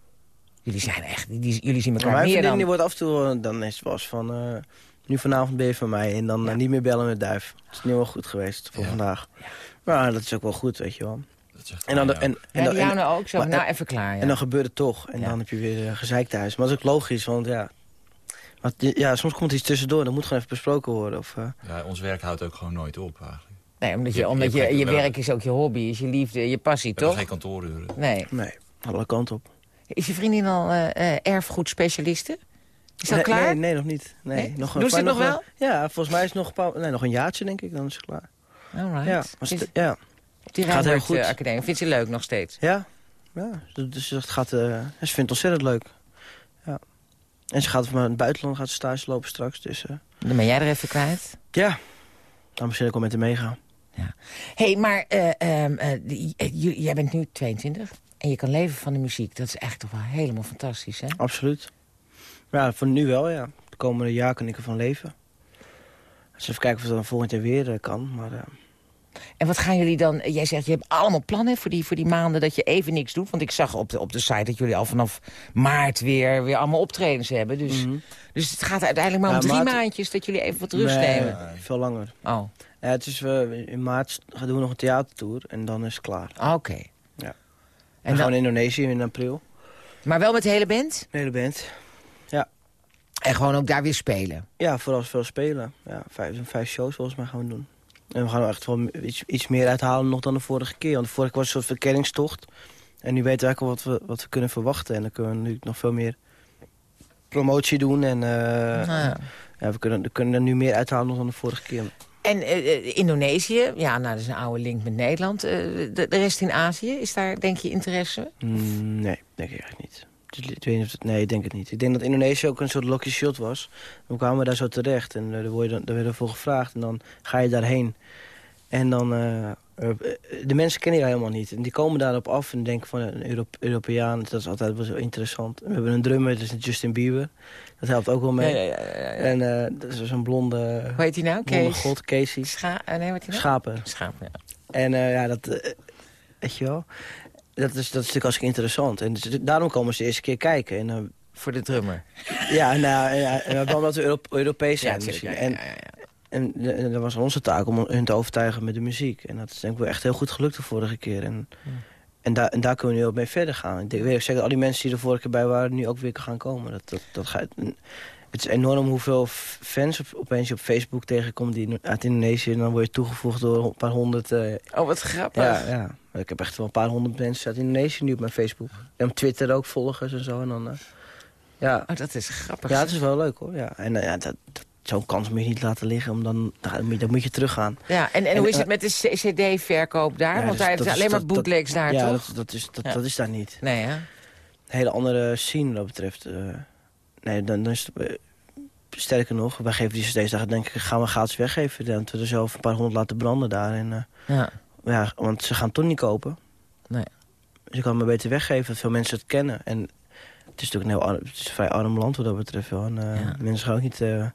Jullie zijn echt, die, jullie zien Maar elkaar mijn meer dan... die wordt af en toe, eh, dan is eens van... eh, nu vanavond ben je van mij en dan eh, niet meer bellen met duif. Het is niet wel goed geweest voor Ja. vandaag. Maar dat is ook wel goed, weet je wel. Dat zegt En dan, en, en, Ja, dan, en, nou ook zo. maar- nou, even klaar, ja. en dan gebeurt het toch. En Ja. dan heb je weer gezeik thuis. Maar dat is ook logisch, want ja... Want, ja, soms komt iets tussendoor. Dat moet gewoon even besproken worden. Of, eh, Ja, ons werk houdt ook gewoon nooit op, eigenlijk. nee, omdat je, omdat je, je werk is ook je hobby, is je liefde, je passie, toch? geen kantooruren. Nee. nee, alle kanten op. Is je vriendin al eh, eh, erfgoedspecialiste? Is dat nee, klaar? Nee, nee, nog niet. Nee, Nee? Nog, Doen ze het nog wel? Ja, volgens mij is het nog een, paar, nee, nog een jaartje, denk ik. Dan is het klaar. Alright. Ja, maar Is- het- ja. op die gaat heel goed. eh, Academie. Vindt ze leuk nog steeds? Ja, ja. Dus- dat gaat, ze vindt het ontzettend leuk. Ja. En ze gaat van het buitenland gaat ze stage lopen straks. Dus eh, Dan ben jij er even kwijt. ja, dan misschien ook wel met haar meegaan. Hé, hey, maar eh, ehm, eh, eh, jij bent nu 22 en je kan leven van de muziek. Dat is echt toch wel helemaal fantastisch, hè? Absoluut. Ja, voor nu wel, ja. De komende jaar kan ik ervan leven. Dus even kijken of het dan volgend jaar weer eh, kan. Maar eh, En wat gaan jullie dan... Jij zegt, je hebt allemaal plannen voor die, voor die maanden dat je even niks doet. Want ik zag op de, op de site dat jullie al vanaf maart weer, weer allemaal optredens hebben. Dus, mhm. dus het gaat uiteindelijk maar om Ja, drie maart- maandjes dat jullie even wat rust nee, nemen. veel langer. Oh, Ja, het is, eh, in maart gaan doen we nog een theatertour en dan is het klaar. oké. Ja. En we in Indonesië in april. maar wel met de hele band? De hele band. En gewoon ook daar weer spelen? Ja, vooral veel spelen. Ja, vijf, vijf shows volgens mij gaan we doen. En we gaan er echt wel iets, iets meer uithalen nog dan de vorige keer. Want de vorige keer was het een soort verkenningstocht. En nu weten we eigenlijk al wat we, wat we kunnen verwachten. En dan kunnen we nu nog veel meer promotie doen. En eh, Ah. ja, we, kunnen, we kunnen er nu meer uithalen nog dan de vorige keer. En eh, eh, Indonesië, ja, nou, dat is een oude link met Nederland. Eh, de, rest in Azië, is daar denk je interesse? Mm, nee, denk ik eigenlijk niet. Dus nee, ik denk het niet. Ik denk dat Indonesië ook een soort lucky shot was. Dan kwamen we daar zo terecht en daar, word je dan, daar werden we voor gevraagd. En dan ga je daarheen. En dan... de mensen kennen je helemaal niet. En die komen daarop af en denken van een Europe- Europeaan. Dat is altijd wel zo interessant. We hebben een drummer, dat is Justin Bieber. Dat helpt ook wel mee. Ja, ja, ja. En eh, dat is zo'n blonde, Hoe heet hij nou? blonde Kees? god, Casey. Scha eh, nee, wat nou? Schapen. Schaap, ja. En eh, ja, dat... weet je wel? Dat is, dat is natuurlijk hartstikke interessant. En dus, daarom komen ze de eerste keer kijken. En, Voor de drummer. ja, nou, ja, omdat we Euro- Europees zijn. misschien. en, en, en dat was onze taak om hun te overtuigen met de muziek. En dat is denk ik wel echt heel goed gelukt de vorige keer. En, en, daar en daar kunnen we nu ook mee verder gaan. Ik weet zeker dat al die mensen die er vorige keer bij waren... nu ook weer gaan komen. Dat, dat, dat gaat, het is enorm hoeveel fans op, opeens je op Facebook tegenkomt... die uit Indonesië en dan word je toegevoegd door een paar honderd... eh, Oh, wat grappig. ja, ja. Ik heb echt wel een paar honderd mensen uit Indonesië nu op mijn Facebook. En op Twitter ook volgers en zo. En dan, eh, ja. Oh, dat is grappig. ja, het is wel leuk hoor. Ja. En eh, ja, dat, dat- zo'n kans moet je niet laten liggen. Om dan, dan, moet je, dan moet je teruggaan. Ja, en, en, En, hoe is eh, het met de cd-verkoop daar? Ja, Want daar is- alleen maar bootlegs daar, ja, toch? Dat, dat, is, dat, Ja. dat is daar niet. Nee, hè? hele andere scene wat betreft. eh. nee, dan, dan is het... eh, sterker nog, wij geven die steeds dagen denk ik, gaan we gratis weggeven. Dan we er zelf een paar honderd laten branden daar. En, eh, Ja. ja, want ze gaan toch niet kopen. Nee. Dus je kan maar beter weggeven, dat veel mensen het kennen. En het is natuurlijk een heel arm, het is een vrij arm land wat dat betreft wel. En, eh, Ja. Mensen gaan ook niet... eh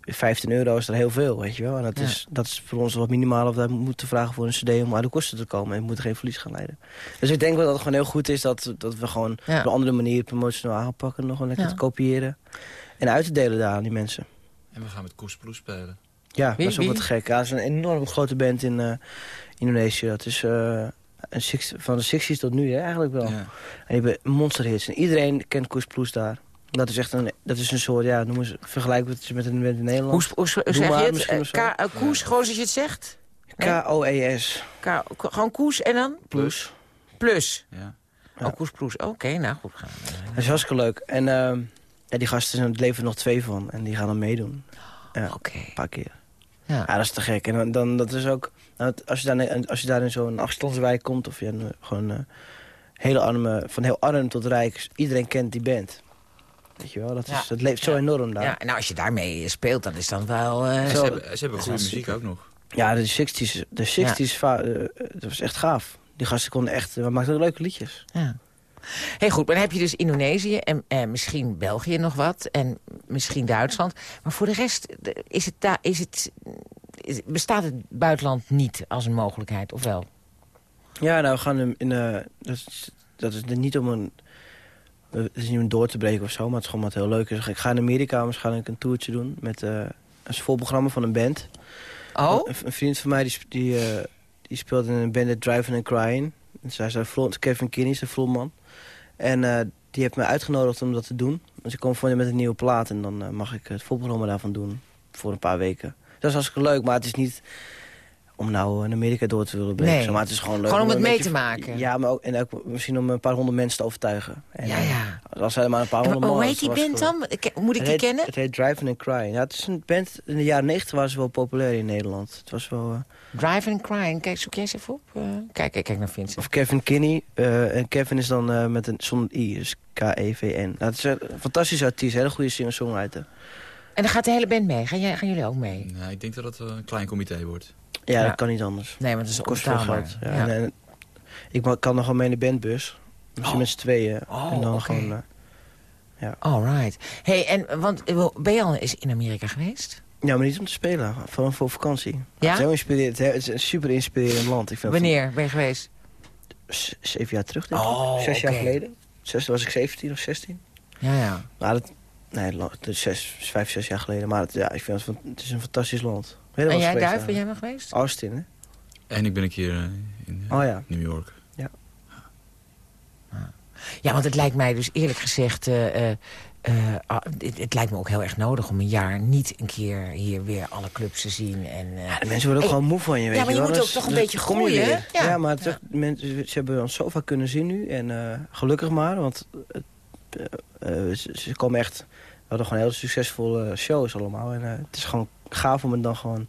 15 euro is er heel veel, weet je wel. En dat, Ja. is, dat is voor ons wat minimaal of wij moeten vragen voor een cd om uit de kosten te komen. En we moeten geen verlies gaan leiden. Dus ik denk wel dat het gewoon heel goed is dat, dat we gewoon Ja. op een andere manier promotioneel aanpakken. Nog gewoon lekker Ja. te kopiëren. En uit te delen daar aan die mensen. En we gaan met Koes Ploes spelen. Ja, Wie- dat is ook wat gek. Ja, dat is een enorm grote band in eh, Indonesië. Dat is eh, een six, van de 60s tot nu, hè, eigenlijk wel. Ja. En die hebben monsterhits. En iedereen kent Koes Ploes daar. Dat is echt een, dat is een soort, ja, noem eens, vergelijk het met een band in Nederland. Hoe, hoe, zeg maar je het? Eh, K- eh, koes, gewoon zoals je het zegt? K-O-E-S. K- gewoon koes en dan? Plus. Plus. Ja. Oh, koes plus. Oké, nou goed. Gaan. Dat is hartstikke leuk. En ehm, ja, die gasten zijn er leven er nog twee van. En die gaan dan meedoen. Ja, Oké. een paar keer. Ja. Ja, dat is te gek. En dan, dan dat is ook... Nou, als, je daar, als je daar in zo'n achterstandswijk komt... of je een, gewoon eh, hele arme... van heel arm tot rijk... iedereen kent die band. Weet je wel? Dat, is, Ja. dat leeft zo Ja. enorm daar. Ja, nou als je daarmee speelt, dan is dan wel... eh, Zo. ze hebben, ze hebben goede muziek ook nog. Ja, de 60s, de 60s va- eh, dat was echt gaaf. Die gasten konden echt... We maakten ook leuke liedjes. Ja. Hey, goed, maar dan heb je dus Indonesië en eh, misschien België nog wat. En misschien Duitsland. Maar voor de rest is het daar, is het, is- bestaat het buitenland niet als een mogelijkheid, of wel? Ja, nou, we gaan in... in eh, dat, is, dat is niet om een... Het is niet om door te breken of zo, maar het is gewoon wat heel leuk is. Ik ga in Amerika waarschijnlijk een toertje doen met eh, een voorprogramma van een band. Oh? Een, een vriend van mij die, die, eh, die speelt in een band dat Driving and Crying. Dus hij is een front, Kevin Kinney is de frontman. En eh, die heeft mij uitgenodigd om dat te doen. Dus ik kom voor met een nieuwe plaat en dan mag ik het voorprogramma daarvan doen. Voor een paar weken. Dat is hartstikke leuk, maar het is niet om nou in Amerika door te willen breken. Nee. zo, Maar het is gewoon leuk. Gewoon om het mee beetje- te maken. Ja, maar ook, en ook misschien om een paar honderd mensen te overtuigen. En, Ja, ja. eh, Als hij maar een paar En honderd hoe man heet die band dan? Moet ik het die heet, kennen? Het heet Driving and Crying. Ja, het is een band, in de jaren 90 was ze wel populair in Nederland. Het was wel... eh, Drive and Crying. Kijk, zoek jij eens even op. Eh, kijk, kijk, kijk naar Vincent. Of Kevin Kinney. eh, en Kevin is dan eh, met een zonder i, dus K-E-V-N. Nou, het is een fantastische artiest, hele goede singer-songwriter. En dan gaat de hele band mee. Gaan, jij, gaan jullie ook mee? Nou, ik denk dat het een klein comité wordt. Ja, Ja. dat kan niet anders. Nee, want het is kost veel geld. Ja, Ja. En, ik kan nog wel mee in de bandbus. Misschien Oh. met z'n tweeën. Oh, en dan gewoon... eh, All right. Hey, en, want eh, ben je al eens in Amerika geweest? ja, maar niet om te spelen. Gewoon voor vakantie. Ja? Het is, heel het is een super inspirerend land. Ik vind het- Wanneer ben je geweest? Z- Zeven jaar terug, denk ik. Oh, Zes jaar geleden. Zes, was ik 17 of 16. Ja, ja. Maar dat, nee, het is zes, vijf, zes jaar geleden. Maar het, ja, ik vind het, van- het is een fantastisch land. En jij, geweest Duif, ben daar? jij nog geweest? Austin, hè? En ik ben een keer eh, in eh, Oh ja. New York. Ja, want het lijkt mij dus eerlijk gezegd... eh, eh, eh, ah, het, het lijkt me ook heel erg nodig om een jaar niet een keer hier weer alle clubs te zien. En, eh, Ja, de mensen worden ook Hey, gewoon moe van je, weet ja, maar je wel. moet Dus- ook toch een dus beetje groeien? Ja, Ja. maar het ook- mensen, ze hebben ons zo vaak kunnen zien nu. En eh, gelukkig maar, want het, ze, ze komen echt... We hadden gewoon hele succesvolle shows allemaal. En eh, het is gewoon gaaf om het dan gewoon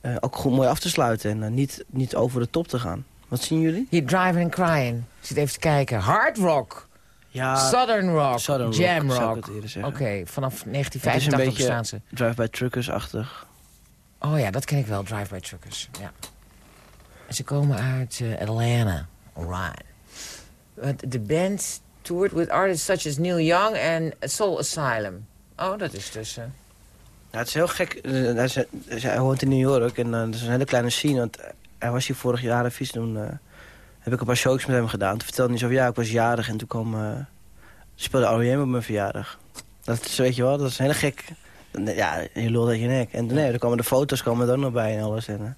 eh, ook goed mooi af te sluiten. En eh, niet, niet over de top te gaan. Wat zien jullie? Hier, Driving and Crying. Ik zit even te kijken. Hard Rock. Ja, Southern Rock. Southern Jam Rock. Oké, zeggen. vanaf Het is een 1985 beetje bestaan ze. drive-by truckers-achtig. Oh ja, dat ken ik wel, Drive by Truckers. Ja. En ze komen uit eh, Atlanta. Alright. De band toured with artists such as Neil Young en Soul Asylum. Oh, dat is dus... eh, Ja, het is heel gek. Eh, Hij, hij woont in New York en eh, dat is een hele kleine scene. Want hij was hier vorig jaar een vies toen heb ik een paar shows met hem gedaan. Toen vertelde hij zo van ja, ik was jarig en toen kwam... speelde R.E.M. op mijn verjaardag. Dat is, weet je wel, dat is een hele gek... Ja, je lult uit je nek. En nee, er kwamen de foto's kwamen er ook nog bij en alles. En,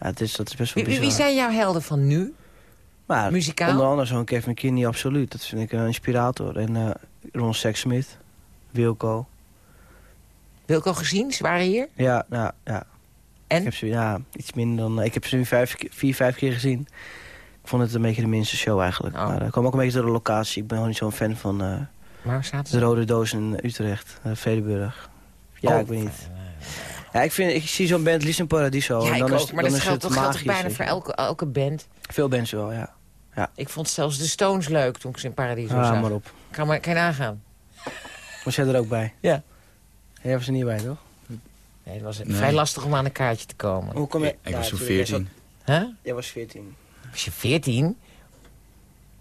ja, het is, dat is best wel wie zijn jouw helden van nu? Maar muzikaal? onder andere zo'n Kevin Kinney, absoluut. Dat vind ik een inspirator. En eh Ron Sexsmith, Wilco. Wilco gezien? Ze waren hier? Ja, nou, ja. En? Ik heb ze, ja, iets minder dan... Ik heb ze nu vijf, vier, vijf keer gezien. Ik vond het een beetje de minste show eigenlijk. Oh. Maar dat kwam ook een beetje door de locatie. Ik ben gewoon niet zo'n fan van eh, Waar zaten de? Rode Doos in Utrecht, uh, Vredeburg. Ja, Oh. ik weet niet. Ja, ik, vind, ik zie zo'n band liefst in Paradiso. Ja, en dan ik is, ook. Maar dan dat is geldt, het dat geldt toch bijna voor elke, elke band. Veel bands wel, ja. Ja. Ik vond zelfs de Stones leuk toen ik ze in Paradiso Ah, zag. maar op. Kan, maar, kan je nagaan? Was jij er ook bij? Ja. Jij was er niet bij, toch? Nee, het was Nee. vrij lastig om aan een kaartje te komen. Hoe kom je... Ik, ik was jij 14. Huh? Jij was 14. Was je 14?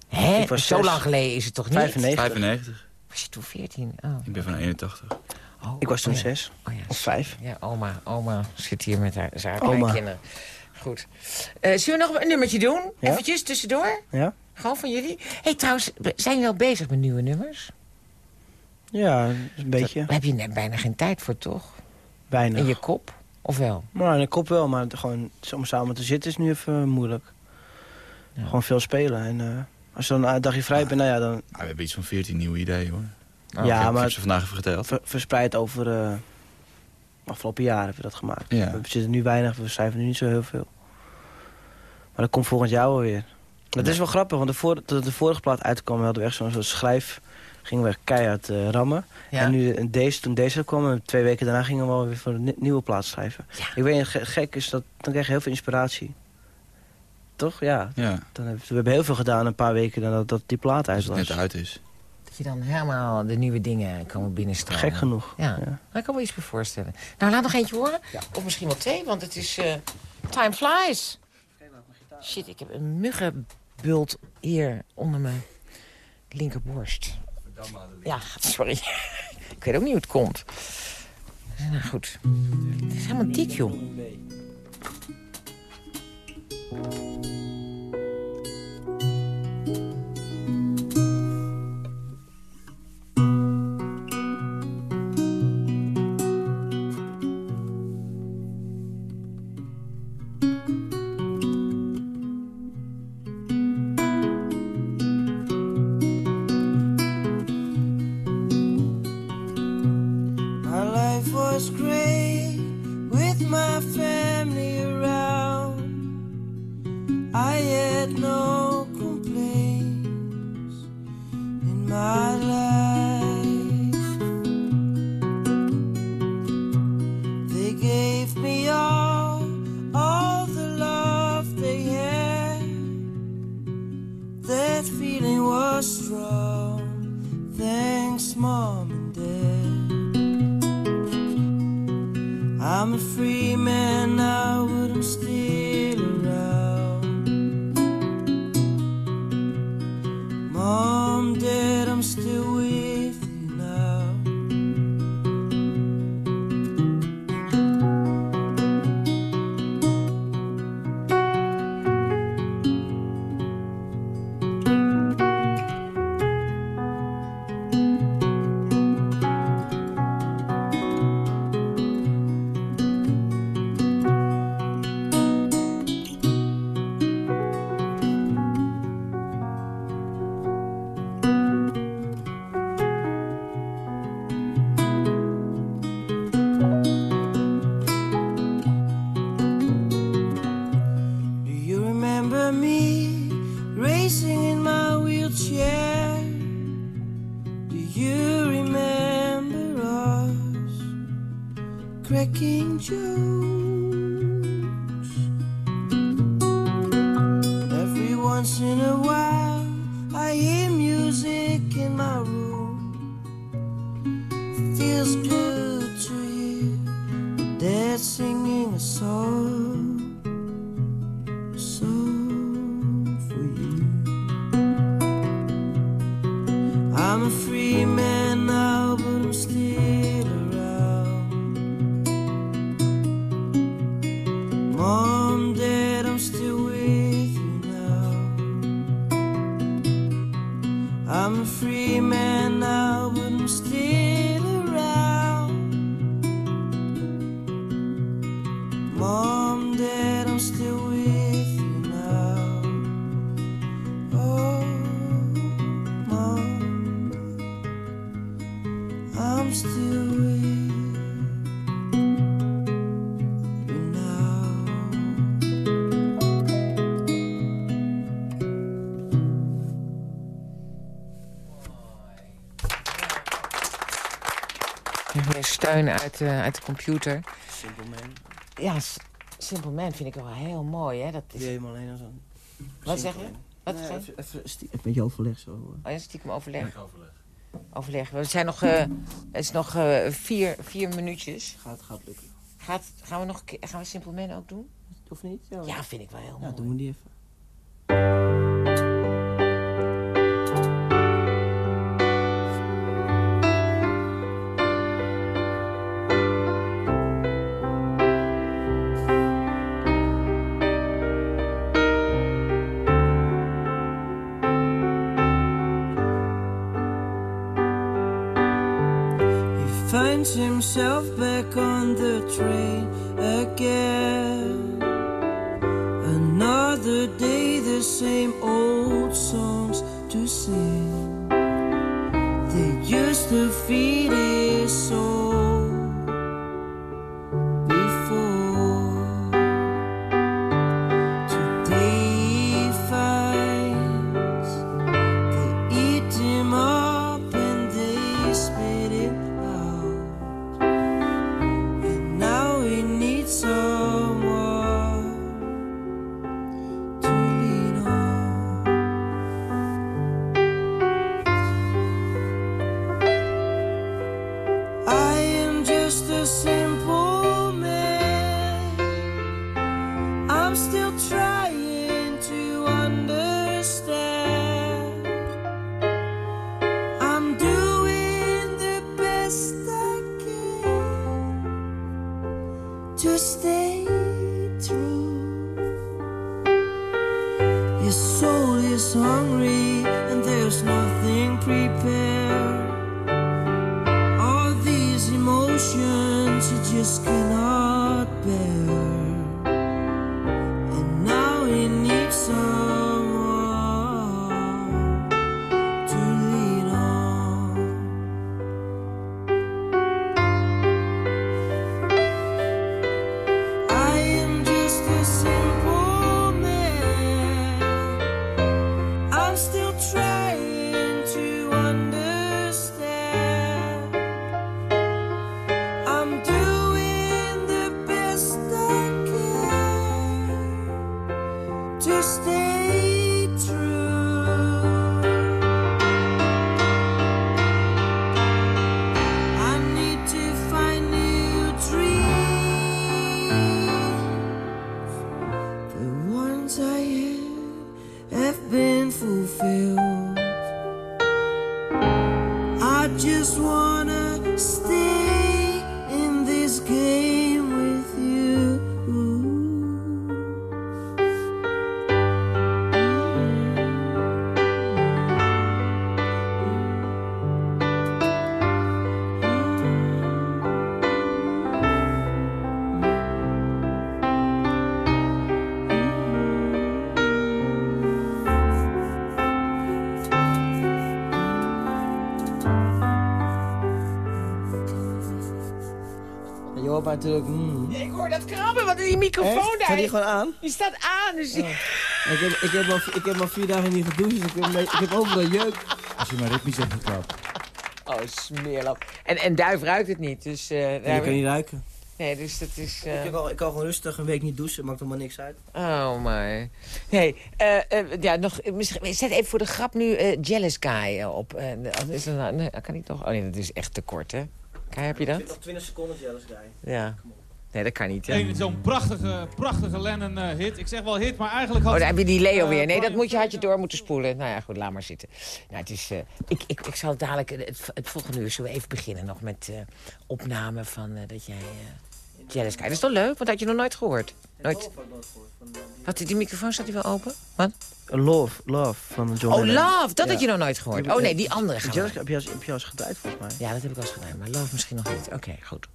Hè? Ik was Zo zes. lang geleden is het toch niet? 95. 95. Was je toen 14? Oh. Ik ben van 81. Oh, Ik was toen oh ja. 6 Oh ja, of 5. Ja, oma, oma zit hier met haar, zijn Oma. kinderen. Goed. Eh zullen we nog een nummertje doen? Ja. Eventjes tussendoor? Ja? Gewoon van jullie? hey, trouwens, zijn jullie al bezig met nieuwe nummers? Ja, een beetje. Daar heb je net bijna geen tijd voor, toch? Weinig. In je kop? Of wel? Maar in de kop wel, maar gewoon om samen te zitten is nu even moeilijk. Ja. Gewoon veel spelen. En eh, als je dan een dagje vrij bent, nou ja, dan Ah, we hebben iets van 14 nieuwe ideeën hoor. Ja, ik heb, maar- ik heb ze vandaag even geteld. ver- verspreid over eh afgelopen jaren hebben we dat gemaakt. Ja. We zitten nu weinig, we schrijven nu niet zo heel veel. Maar dat komt volgend jaar wel weer. Dat Ja. is wel grappig, want de, voor, de, de vorige plaat uitkwam, hadden we echt zo'n soort schrijf. Gingen we echt keihard eh, rammen. Ja. En nu, en deze, toen deze kwam, en twee weken daarna gingen we wel weer voor een ni- nieuwe plaat schrijven. Ik weet niet, ge- gek is dat, dan krijg je heel veel inspiratie. Toch? Ja. Ja, Dan heb, we hebben heel veel gedaan een paar weken nadat dat die plaat uit was. net uit is. Dat je dan helemaal de nieuwe dingen komen binnenstromen. Gek genoeg. Ja, Ja. Maar ik kan me iets bij voorstellen. Nou, laat nog eentje horen. Of misschien wel twee, want het is... eh, time flies. Shit, ik heb een muggenbult hier onder mijn linkerborst. Ja, sorry. ik weet ook niet hoe het komt. Nou goed. Het is helemaal dik, joh. Uit, eh, uit de computer. Simple man. Ja, Simple Man vind ik wel heel mooi, hè? Dat Die is... helemaal alleen als een... Wat zeg je? Man. Wat Nee, je- even, even, stie- een beetje overleg zo. hoor. Oh, ja, stiekem overleg. Overleg. We zijn nog, eh, het is nog eh, vier, vier minuutjes. Gaat, gaat lukken. Gaat, gaan we nog een keer- gaan we Simple Man ook doen? Of niet? Ja, Ja, vind ik wel heel ja mooi. doen we die even. Finds himself back on the train again. Another day, the same old songs to sing. They used to feed his soul Je mij natuurlijk... mm. Ik hoor dat krabben, wat die microfoon Echt? daar. Staat die gewoon aan? Die staat aan, dus... Ik heb, ik, heb al, ik heb al vier dagen niet gedoucht, dus ik heb, ik heb overal jeuk. Als je maar ritmisch hebt geklapt. Oh, smeerlap. En, en duif ruikt het niet, dus... eh, Ja, daar- ik kan niet ruiken. Nee, dus dat is... eh, Ik, kan, ik kan gewoon rustig een week niet douchen, maakt er maar niks uit. Oh my. Nee, eh, eh, ja, nog, eh, misschien, zet even voor de grap nu eh, Jealous Guy eh, op. Eh, is dat nou, nee, dat kan niet toch? Oh nee, dat is echt te kort, hè? Heb je dat? Nog 20 seconden jealous guy. Ja. Nee, dat kan niet? Een- Zo'n prachtige, prachtige Lennon-hit. ik zeg wel hit, maar eigenlijk had... Oh, daar heb je die Leo eh, weer. Nee, dat moet je, had je door moeten spoelen. Nou ja, goed, laat maar zitten. Nou, het is, eh, ik, ik, ik zal dadelijk, eh, het, het volgende uur we even beginnen nog met eh opname van eh, dat jij... eh Jealous Guy. Dat is toch leuk? Want dat had je nog nooit gehoord. Nooit. Wat, die microfoon staat die wel open? Wat? Love, Love van John Oh, Lennon. Love, dat Ja. had je nog nooit gehoord. Oh nee, die andere gaan we. Jealous Guy heb je al eens- heb je gedraaid volgens mij. Ja, dat heb ik al eens gedaan, maar Love misschien nog niet. Oké, goed.